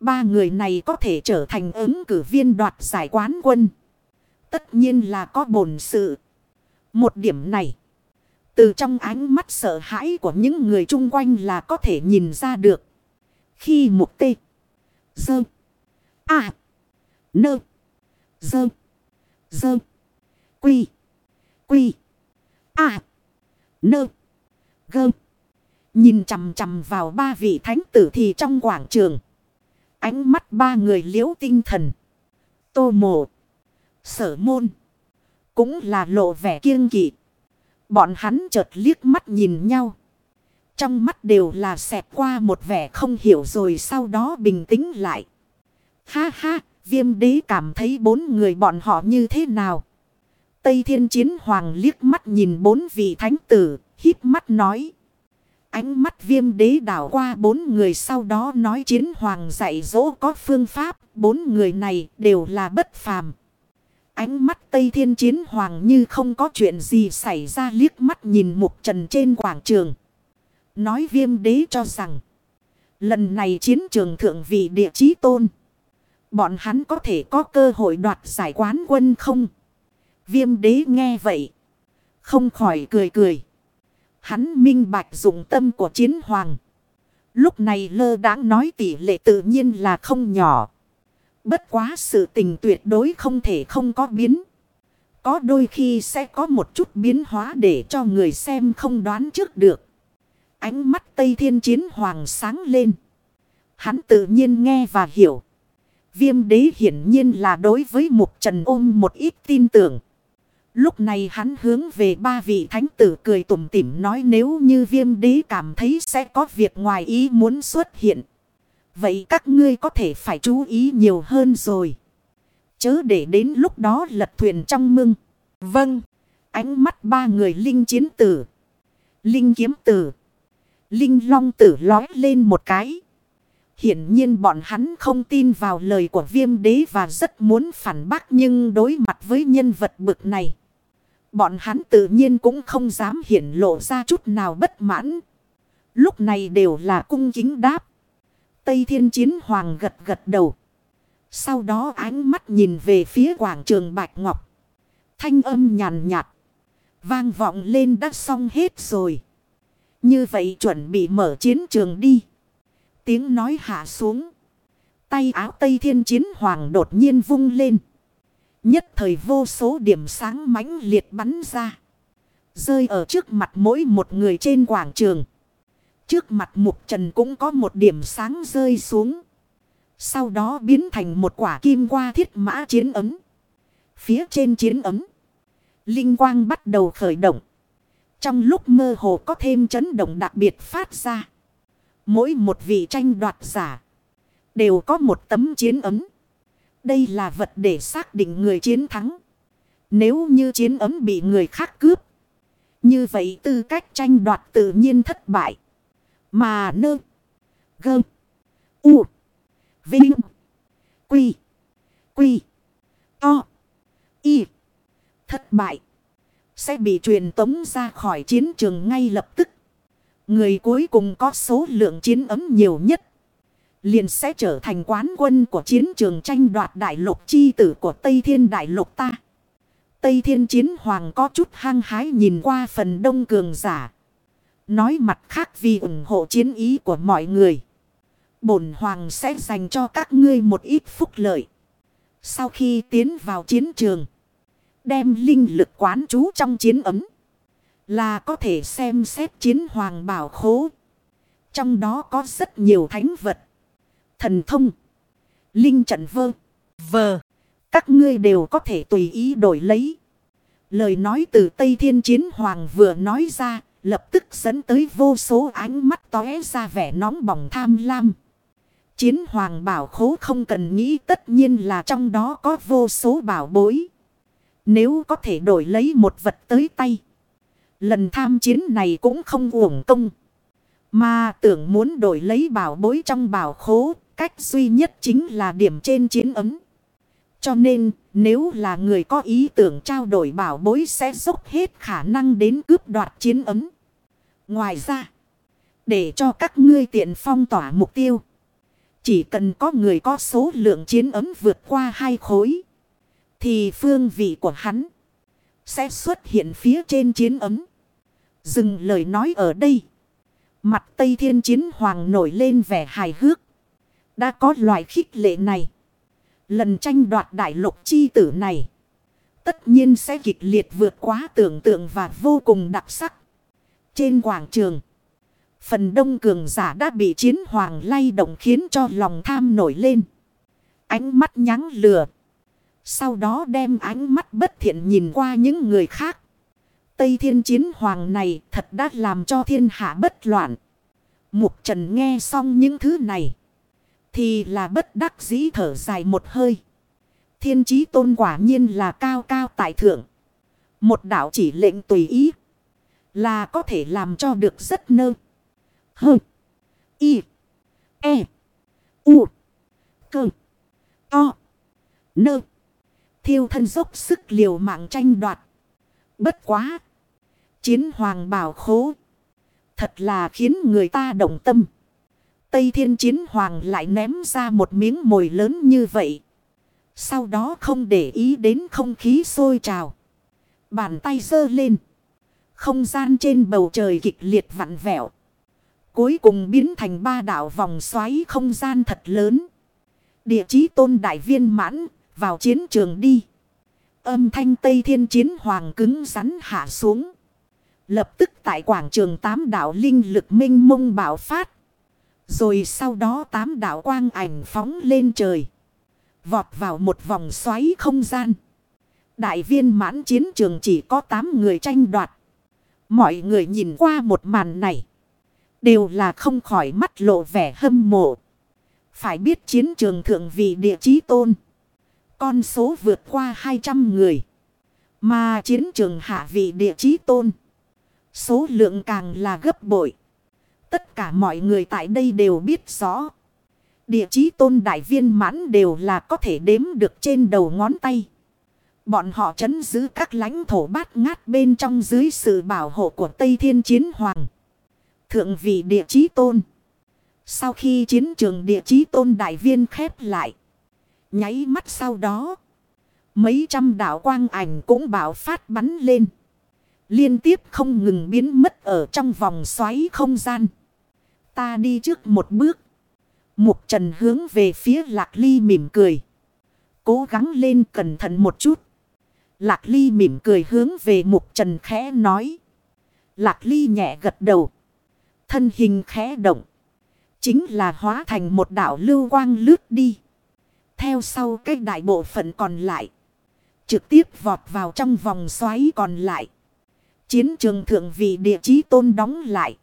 Ba người này có thể trở thành ứng cử viên đoạt giải quán quân. Tất nhiên là có bổn sự. Một điểm này. Từ trong ánh mắt sợ hãi của những người chung quanh là có thể nhìn ra được. Khi mục tê. Dơ. À. Nơ. Dơ. Dơ. Quy. Quy. À. Nơ. Gơ. Nhìn chằm chằm vào ba vị thánh tử thì trong quảng trường. Ánh mắt ba người liễu tinh thần. Tô mộ. Sở môn. Cũng là lộ vẻ kiêng kỵ. Bọn hắn chợt liếc mắt nhìn nhau. Trong mắt đều là xẹt qua một vẻ không hiểu rồi sau đó bình tĩnh lại. Ha ha, viêm đế cảm thấy bốn người bọn họ như thế nào? Tây thiên chiến hoàng liếc mắt nhìn bốn vị thánh tử, híp mắt nói. Ánh mắt viêm đế đảo qua bốn người sau đó nói chiến hoàng dạy dỗ có phương pháp, bốn người này đều là bất phàm. Ánh mắt Tây Thiên Chiến Hoàng như không có chuyện gì xảy ra, liếc mắt nhìn mục trần trên quảng trường. Nói viêm đế cho rằng. Lần này chiến trường thượng vị địa chí tôn. Bọn hắn có thể có cơ hội đoạt giải quán quân không? Viêm đế nghe vậy. Không khỏi cười cười. Hắn minh bạch dụng tâm của chiến hoàng. Lúc này lơ đáng nói tỷ lệ tự nhiên là không nhỏ. Bất quá sự tình tuyệt đối không thể không có biến. Có đôi khi sẽ có một chút biến hóa để cho người xem không đoán trước được. Ánh mắt Tây Thiên Chiến Hoàng sáng lên. Hắn tự nhiên nghe và hiểu. Viêm đế hiển nhiên là đối với Mục Trần ôm một ít tin tưởng. Lúc này hắn hướng về ba vị thánh tử cười tủm tỉm nói nếu như viêm đế cảm thấy sẽ có việc ngoài ý muốn xuất hiện. Vậy các ngươi có thể phải chú ý nhiều hơn rồi. Chớ để đến lúc đó lật thuyền trong mưng. Vâng. Ánh mắt ba người linh chiến tử. Linh kiếm tử. Linh long tử lói lên một cái. Hiển nhiên bọn hắn không tin vào lời của viêm đế và rất muốn phản bác nhưng đối mặt với nhân vật bực này. Bọn hắn tự nhiên cũng không dám hiển lộ ra chút nào bất mãn. Lúc này đều là cung kính đáp. Tây Thiên Chiến Hoàng gật gật đầu. Sau đó ánh mắt nhìn về phía quảng trường Bạch Ngọc. Thanh âm nhàn nhạt. Vang vọng lên đã xong hết rồi. Như vậy chuẩn bị mở chiến trường đi. Tiếng nói hạ xuống. Tay áo Tây Thiên Chiến Hoàng đột nhiên vung lên. Nhất thời vô số điểm sáng mãnh liệt bắn ra. Rơi ở trước mặt mỗi một người trên quảng trường. Trước mặt mục trần cũng có một điểm sáng rơi xuống. Sau đó biến thành một quả kim qua thiết mã chiến ấm. Phía trên chiến ấm. Linh quang bắt đầu khởi động. Trong lúc mơ hồ có thêm chấn động đặc biệt phát ra. Mỗi một vị tranh đoạt giả. Đều có một tấm chiến ấm. Đây là vật để xác định người chiến thắng. Nếu như chiến ấm bị người khác cướp. Như vậy tư cách tranh đoạt tự nhiên thất bại. Mà nơ. Gơ. U. Vinh. Quy. Quy. To. Y. Thất bại. Sẽ bị truyền tống ra khỏi chiến trường ngay lập tức. Người cuối cùng có số lượng chiến ấm nhiều nhất. Liền sẽ trở thành quán quân của chiến trường tranh đoạt đại lục chi tử của Tây Thiên đại lục ta. Tây Thiên chiến hoàng có chút hăng hái nhìn qua phần đông cường giả. Nói mặt khác vì ủng hộ chiến ý của mọi người. Bổn hoàng sẽ dành cho các ngươi một ít phúc lợi. Sau khi tiến vào chiến trường. Đem linh lực quán trú trong chiến ấm. Là có thể xem xét chiến hoàng bảo khố. Trong đó có rất nhiều thánh vật. Thần thông. Linh trận vơ. Vờ. Các ngươi đều có thể tùy ý đổi lấy. Lời nói từ Tây Thiên Chiến Hoàng vừa nói ra. Lập tức dẫn tới vô số ánh mắt tóe ra vẻ nóng bỏng tham lam. Chiến hoàng bảo khố không cần nghĩ tất nhiên là trong đó có vô số bảo bối. Nếu có thể đổi lấy một vật tới tay. Lần tham chiến này cũng không uổng công. Mà tưởng muốn đổi lấy bảo bối trong bảo khố, cách duy nhất chính là điểm trên chiến ấm. Cho nên, nếu là người có ý tưởng trao đổi bảo bối sẽ dốc hết khả năng đến cướp đoạt chiến ấm. Ngoài ra, để cho các ngươi tiện phong tỏa mục tiêu. Chỉ cần có người có số lượng chiến ấm vượt qua hai khối. Thì phương vị của hắn sẽ xuất hiện phía trên chiến ấm. Dừng lời nói ở đây. Mặt Tây Thiên Chiến Hoàng nổi lên vẻ hài hước. Đã có loại khích lệ này. Lần tranh đoạt đại lục chi tử này. Tất nhiên sẽ kịch liệt vượt quá tưởng tượng và vô cùng đặc sắc. Trên quảng trường. Phần đông cường giả đã bị chiến hoàng lay động khiến cho lòng tham nổi lên. Ánh mắt nhắn lừa. Sau đó đem ánh mắt bất thiện nhìn qua những người khác. Tây thiên chiến hoàng này thật đã làm cho thiên hạ bất loạn. Mục trần nghe xong những thứ này. Thì là bất đắc dĩ thở dài một hơi. Thiên chí tôn quả nhiên là cao cao tại thượng. Một đạo chỉ lệnh tùy ý. Là có thể làm cho được rất nơ. Hơ. Y. E. U. Cơ. To. Nơ. Thiêu thân dốc sức liều mạng tranh đoạt. Bất quá. Chiến hoàng bảo khố. Thật là khiến người ta động tâm. Tây thiên chiến hoàng lại ném ra một miếng mồi lớn như vậy. Sau đó không để ý đến không khí sôi trào. Bàn tay giơ lên. Không gian trên bầu trời kịch liệt vặn vẹo. Cuối cùng biến thành ba đảo vòng xoáy không gian thật lớn. Địa chí tôn đại viên mãn, vào chiến trường đi. Âm thanh Tây Thiên Chiến Hoàng cứng rắn hạ xuống. Lập tức tại quảng trường tám đảo linh lực minh mông bảo phát. Rồi sau đó tám đảo quang ảnh phóng lên trời. Vọt vào một vòng xoáy không gian. Đại viên mãn chiến trường chỉ có 8 người tranh đoạt. Mọi người nhìn qua một màn này. Đều là không khỏi mắt lộ vẻ hâm mộ. Phải biết chiến trường thượng vị địa chí tôn. Con số vượt qua 200 người. Mà chiến trường hạ vị địa chí tôn. Số lượng càng là gấp bội. Tất cả mọi người tại đây đều biết rõ. Địa chí tôn đại viên mãn đều là có thể đếm được trên đầu ngón tay. Bọn họ chấn giữ các lãnh thổ bát ngát bên trong dưới sự bảo hộ của Tây Thiên Chiến Hoàng. Thượng vị địa chí tôn. Sau khi chiến trường địa chí tôn đại viên khép lại. Nháy mắt sau đó. Mấy trăm đạo quang ảnh cũng bảo phát bắn lên. Liên tiếp không ngừng biến mất ở trong vòng xoáy không gian. Ta đi trước một bước. Mục trần hướng về phía lạc ly mỉm cười. Cố gắng lên cẩn thận một chút. Lạc ly mỉm cười hướng về mục trần khẽ nói. Lạc ly nhẹ gật đầu. Thân hình khẽ động. Chính là hóa thành một đảo lưu quang lướt đi. Theo sau cái đại bộ phận còn lại. Trực tiếp vọt vào trong vòng xoáy còn lại. Chiến trường thượng vị địa chí tôn đóng lại.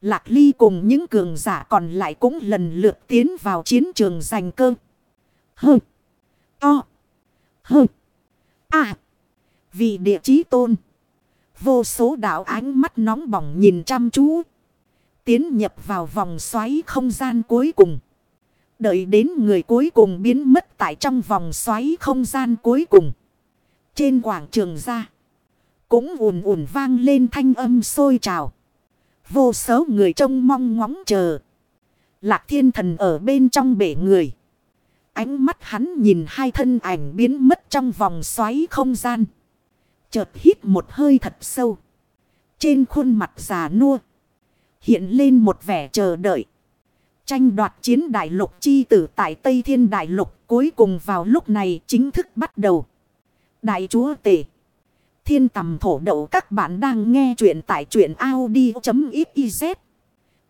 Lạc Ly cùng những cường giả còn lại cũng lần lượt tiến vào chiến trường giành cơ. Hơ. To. Hơ. À. Vì địa chí tôn. Vô số đạo ánh mắt nóng bỏng nhìn chăm chú. Tiến nhập vào vòng xoáy không gian cuối cùng. Đợi đến người cuối cùng biến mất tại trong vòng xoáy không gian cuối cùng. Trên quảng trường ra. Cũng ùn ùn vang lên thanh âm sôi trào. Vô số người trông mong ngóng chờ. Lạc thiên thần ở bên trong bể người. Ánh mắt hắn nhìn hai thân ảnh biến mất trong vòng xoáy không gian. Chợt hít một hơi thật sâu. Trên khuôn mặt già nua. Hiện lên một vẻ chờ đợi. Tranh đoạt chiến đại lục chi tử tại Tây Thiên Đại Lục cuối cùng vào lúc này chính thức bắt đầu. Đại chúa tể. Thiên tầm thổ đậu các bạn đang nghe chuyện tại chuyện Audi.xyz.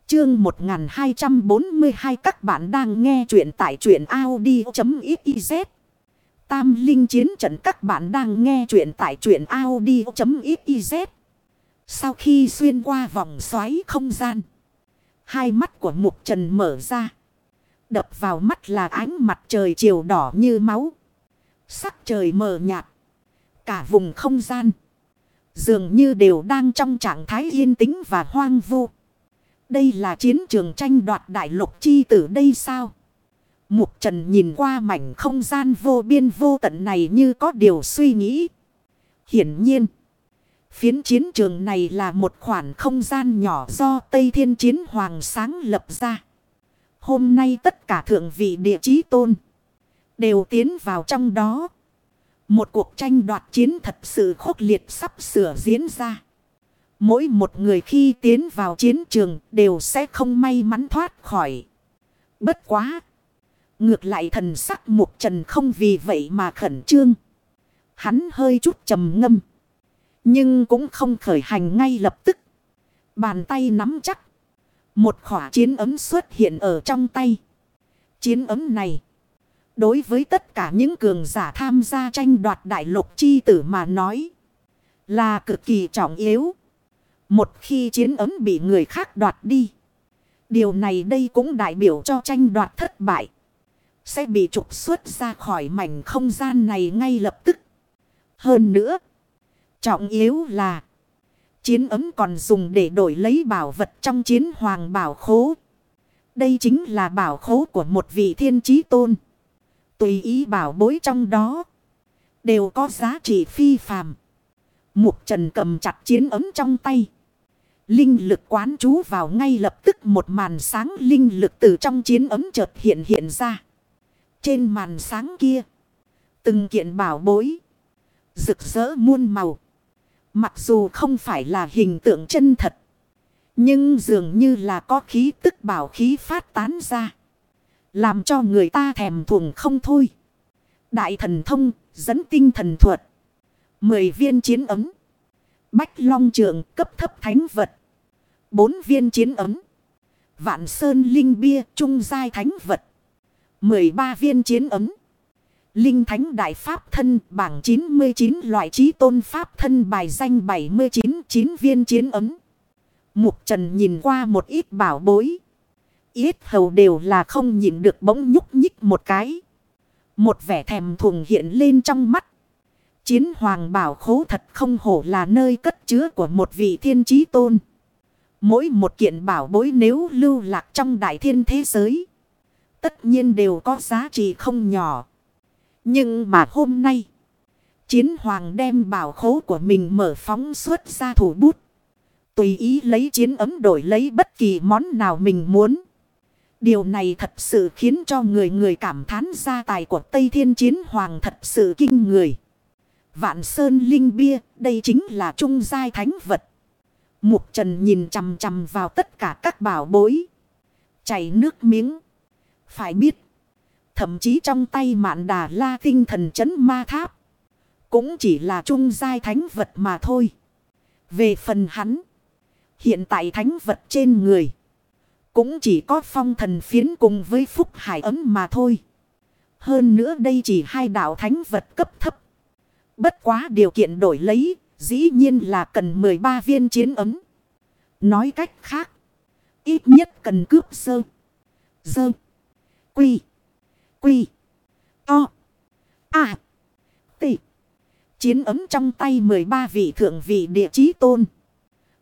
Chương 1242 các bạn đang nghe chuyện tại chuyện Audi.xyz. Tam linh chiến trận các bạn đang nghe chuyện tại chuyện Audi.xyz. Sau khi xuyên qua vòng xoáy không gian. Hai mắt của Mục Trần mở ra. Đập vào mắt là ánh mặt trời chiều đỏ như máu. Sắc trời mờ nhạt. Cả vùng không gian. Dường như đều đang trong trạng thái yên tĩnh và hoang vu. Đây là chiến trường tranh đoạt đại lục chi tử đây sao? Mục Trần nhìn qua mảnh không gian vô biên vô tận này như có điều suy nghĩ. Hiển nhiên, phiến chiến trường này là một khoản không gian nhỏ do Tây Thiên Chiến Hoàng sáng lập ra. Hôm nay tất cả thượng vị địa chí tôn đều tiến vào trong đó. Một cuộc tranh đoạt chiến thật sự khốc liệt sắp sửa diễn ra. Mỗi một người khi tiến vào chiến trường đều sẽ không may mắn thoát khỏi. Bất quá! Ngược lại thần sắc mục trần không vì vậy mà khẩn trương. Hắn hơi chút trầm ngâm. Nhưng cũng không khởi hành ngay lập tức. Bàn tay nắm chắc. Một khỏa chiến ấm xuất hiện ở trong tay. Chiến ấm này. Đối với tất cả những cường giả tham gia tranh đoạt đại lục chi tử mà nói. Là cực kỳ trọng yếu. Một khi chiến ấm bị người khác đoạt đi. Điều này đây cũng đại biểu cho tranh đoạt thất bại. Sẽ bị trục xuất ra khỏi mảnh không gian này ngay lập tức. Hơn nữa. Trọng yếu là. Chiến ấm còn dùng để đổi lấy bảo vật trong chiến hoàng bảo khố. Đây chính là bảo khố của một vị thiên trí tôn. Tùy ý bảo bối trong đó. Đều có giá trị phi phàm. Mục trần cầm chặt chiến ấm trong tay. Linh lực quán chú vào ngay lập tức một màn sáng linh lực từ trong chiến ấm chợt hiện hiện ra. Trên màn sáng kia. Từng kiện bảo bối. Rực rỡ muôn màu. Mặc dù không phải là hình tượng chân thật. Nhưng dường như là có khí tức bảo khí phát tán ra. Làm cho người ta thèm thuồng không thôi. Đại thần thông, dẫn tinh thần thuật. Mười viên chiến ấm. Bách long trường cấp thấp thánh vật. Bốn viên chiến ấm. Vạn sơn linh bia trung giai thánh vật. 13 viên chiến ấm. Linh thánh đại pháp thân bảng 99 loại trí tôn pháp thân bài danh 79 9 viên chiến ấm. Mục trần nhìn qua một ít bảo bối. Ít hầu đều là không nhịn được bỗng nhúc nhích một cái. Một vẻ thèm thuồng hiện lên trong mắt. Chiến hoàng bảo khố thật không hổ là nơi cất chứa của một vị thiên trí tôn. Mỗi một kiện bảo bối nếu lưu lạc trong đại thiên thế giới. Tất nhiên đều có giá trị không nhỏ. Nhưng mà hôm nay. Chiến hoàng đem bảo khố của mình mở phóng xuất ra thủ bút. Tùy ý lấy chiến ấm đổi lấy bất kỳ món nào mình muốn. Điều này thật sự khiến cho người người cảm thán gia tài của Tây Thiên Chiến Hoàng thật sự kinh người. Vạn Sơn Linh Bia, đây chính là trung giai thánh vật. Mục Trần nhìn chằm chằm vào tất cả các bảo bối. Chảy nước miếng. Phải biết. Thậm chí trong tay mạn đà la tinh thần chấn ma tháp. Cũng chỉ là trung giai thánh vật mà thôi. Về phần hắn. Hiện tại thánh vật trên người. Cũng chỉ có phong thần phiến cùng với phúc hải ấm mà thôi. Hơn nữa đây chỉ hai đạo thánh vật cấp thấp. Bất quá điều kiện đổi lấy. Dĩ nhiên là cần 13 viên chiến ấm. Nói cách khác. Ít nhất cần cướp sơ. Dơ. Quy. Quy. To. À. Tị. Chiến ấm trong tay 13 vị thượng vị địa chí tôn.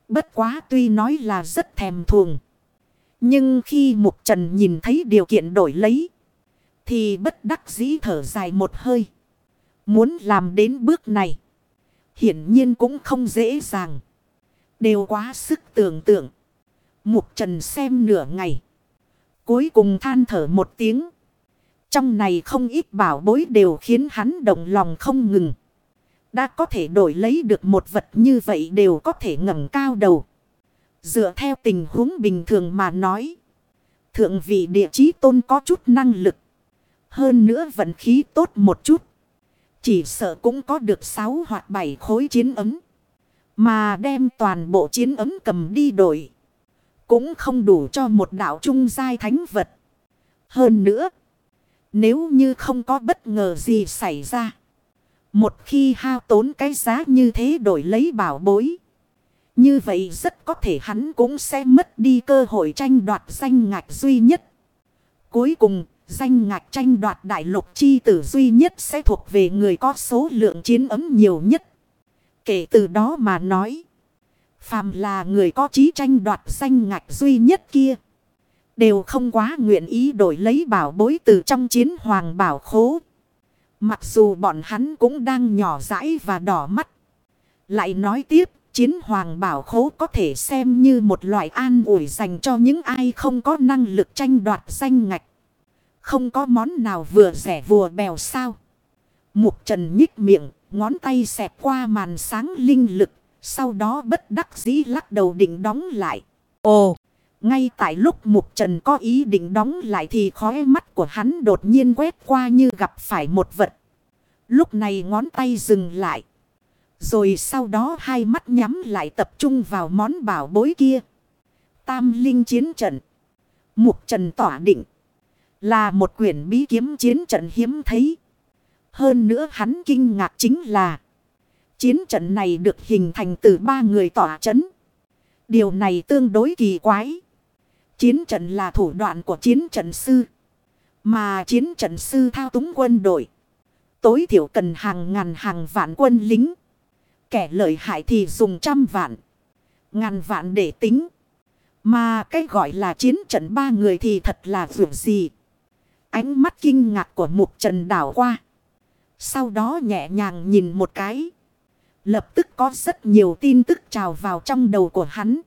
Bất quá tuy nói là rất thèm thuồng. Nhưng khi Mục Trần nhìn thấy điều kiện đổi lấy. Thì bất đắc dĩ thở dài một hơi. Muốn làm đến bước này. Hiển nhiên cũng không dễ dàng. Đều quá sức tưởng tượng. Mục Trần xem nửa ngày. Cuối cùng than thở một tiếng. Trong này không ít bảo bối đều khiến hắn động lòng không ngừng. Đã có thể đổi lấy được một vật như vậy đều có thể ngẩng cao đầu. Dựa theo tình huống bình thường mà nói. Thượng vị địa chí tôn có chút năng lực. Hơn nữa vận khí tốt một chút. Chỉ sợ cũng có được 6 hoặc 7 khối chiến ấm. Mà đem toàn bộ chiến ấm cầm đi đổi. Cũng không đủ cho một đạo trung giai thánh vật. Hơn nữa. Nếu như không có bất ngờ gì xảy ra. Một khi hao tốn cái giá như thế đổi lấy bảo bối. Như vậy rất có thể hắn cũng sẽ mất đi cơ hội tranh đoạt danh ngạch duy nhất. Cuối cùng, danh ngạch tranh đoạt đại lục chi tử duy nhất sẽ thuộc về người có số lượng chiến ấm nhiều nhất. Kể từ đó mà nói. Phàm là người có trí tranh đoạt danh ngạch duy nhất kia. Đều không quá nguyện ý đổi lấy bảo bối từ trong chiến hoàng bảo khố. Mặc dù bọn hắn cũng đang nhỏ dãi và đỏ mắt. Lại nói tiếp, chiến hoàng bảo khố có thể xem như một loại an ủi dành cho những ai không có năng lực tranh đoạt danh ngạch. Không có món nào vừa rẻ vừa bèo sao. Mục trần nhích miệng, ngón tay xẹp qua màn sáng linh lực. Sau đó bất đắc dĩ lắc đầu định đóng lại. Ồ! Ngay tại lúc Mục Trần có ý định đóng lại thì khóe mắt của hắn đột nhiên quét qua như gặp phải một vật. Lúc này ngón tay dừng lại. Rồi sau đó hai mắt nhắm lại tập trung vào món bảo bối kia. Tam linh chiến trận. Mục Trần tỏa định. Là một quyển bí kiếm chiến trận hiếm thấy. Hơn nữa hắn kinh ngạc chính là. Chiến trận này được hình thành từ ba người tỏa chấn. Điều này tương đối kỳ quái. Chiến trận là thủ đoạn của chiến trận sư. Mà chiến trận sư thao túng quân đội. Tối thiểu cần hàng ngàn hàng vạn quân lính. Kẻ lợi hại thì dùng trăm vạn. Ngàn vạn để tính. Mà cái gọi là chiến trận ba người thì thật là vượt gì. Ánh mắt kinh ngạc của mục trần đảo qua. Sau đó nhẹ nhàng nhìn một cái. Lập tức có rất nhiều tin tức trào vào trong đầu của hắn.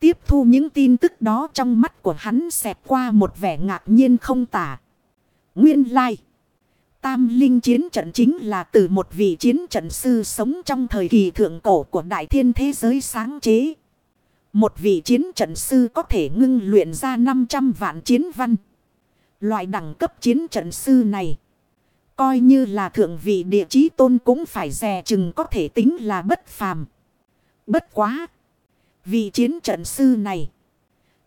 Tiếp thu những tin tức đó trong mắt của hắn xẹt qua một vẻ ngạc nhiên không tả. Nguyên lai. Tam linh chiến trận chính là từ một vị chiến trận sư sống trong thời kỳ thượng cổ của đại thiên thế giới sáng chế. Một vị chiến trận sư có thể ngưng luyện ra 500 vạn chiến văn. Loại đẳng cấp chiến trận sư này. Coi như là thượng vị địa chí tôn cũng phải dè chừng có thể tính là bất phàm. Bất quá. Vị chiến trận sư này.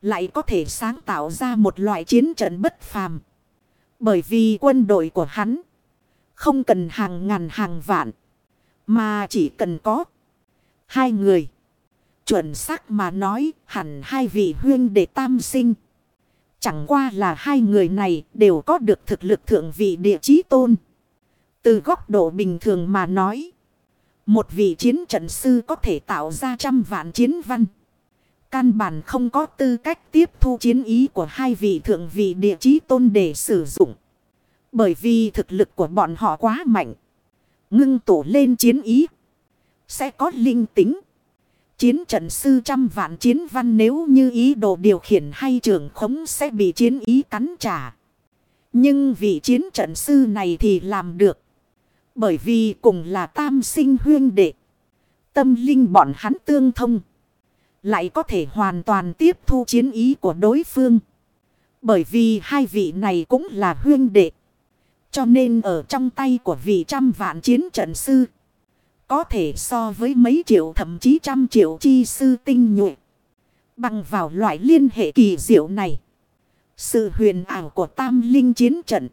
Lại có thể sáng tạo ra một loại chiến trận bất phàm. Bởi vì quân đội của hắn. Không cần hàng ngàn hàng vạn. Mà chỉ cần có. Hai người. Chuẩn xác mà nói, hẳn hai vị huyên để tam sinh. Chẳng qua là hai người này đều có được thực lực thượng vị địa chí tôn. Từ góc độ bình thường mà nói. Một vị chiến trận sư có thể tạo ra trăm vạn chiến văn. Căn bản không có tư cách tiếp thu chiến ý của hai vị thượng vị địa chí tôn để sử dụng. Bởi vì thực lực của bọn họ quá mạnh. Ngưng tụ lên chiến ý. Sẽ có linh tính. Chiến trận sư trăm vạn chiến văn nếu như ý đồ điều khiển hay trưởng khống sẽ bị chiến ý cắn trả. Nhưng vị chiến trận sư này thì làm được. Bởi vì cùng là tam sinh huyên đệ. Tâm linh bọn hắn tương thông. Lại có thể hoàn toàn tiếp thu chiến ý của đối phương. Bởi vì hai vị này cũng là huyên đệ. Cho nên ở trong tay của vị trăm vạn chiến trận sư. Có thể so với mấy triệu thậm chí trăm triệu chi sư tinh nhuệ. Bằng vào loại liên hệ kỳ diệu này. Sự huyền ảo của tam linh chiến trận.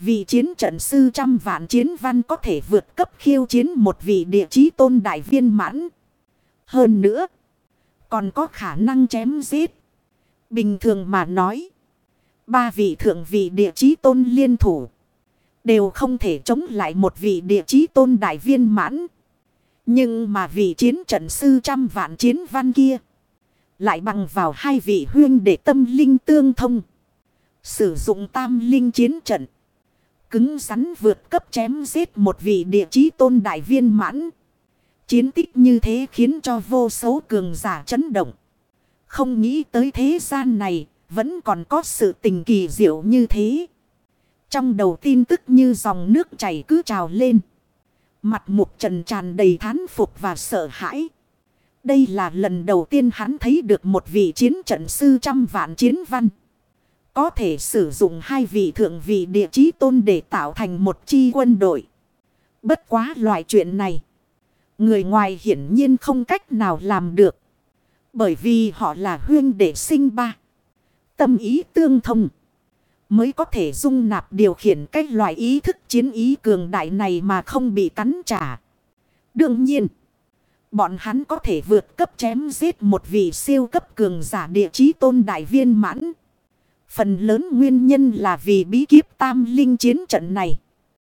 Vị chiến trận sư trăm vạn chiến văn có thể vượt cấp khiêu chiến một vị địa chí tôn đại viên mãn. Hơn nữa. Còn có khả năng chém giết. Bình thường mà nói. Ba vị thượng vị địa chí tôn liên thủ. Đều không thể chống lại một vị địa chí tôn đại viên mãn. Nhưng mà vị chiến trận sư trăm vạn chiến văn kia. Lại bằng vào hai vị huyên để tâm linh tương thông. Sử dụng tam linh chiến trận. Cứng rắn vượt cấp chém giết một vị địa chí tôn đại viên mãn. Chiến tích như thế khiến cho vô số cường giả chấn động. Không nghĩ tới thế gian này, vẫn còn có sự tình kỳ diệu như thế. Trong đầu tin tức như dòng nước chảy cứ trào lên. Mặt mục trần tràn đầy thán phục và sợ hãi. Đây là lần đầu tiên hắn thấy được một vị chiến trận sư trăm vạn chiến văn. Có thể sử dụng hai vị thượng vị địa chí tôn để tạo thành một chi quân đội. Bất quá loại chuyện này. Người ngoài hiển nhiên không cách nào làm được. Bởi vì họ là huyên đệ sinh ba. Tâm ý tương thông. Mới có thể dung nạp điều khiển cái loại ý thức chiến ý cường đại này mà không bị cắn trả. Đương nhiên. Bọn hắn có thể vượt cấp chém giết một vị siêu cấp cường giả địa chí tôn đại viên mãn. Phần lớn nguyên nhân là vì bí kíp tam linh chiến trận này.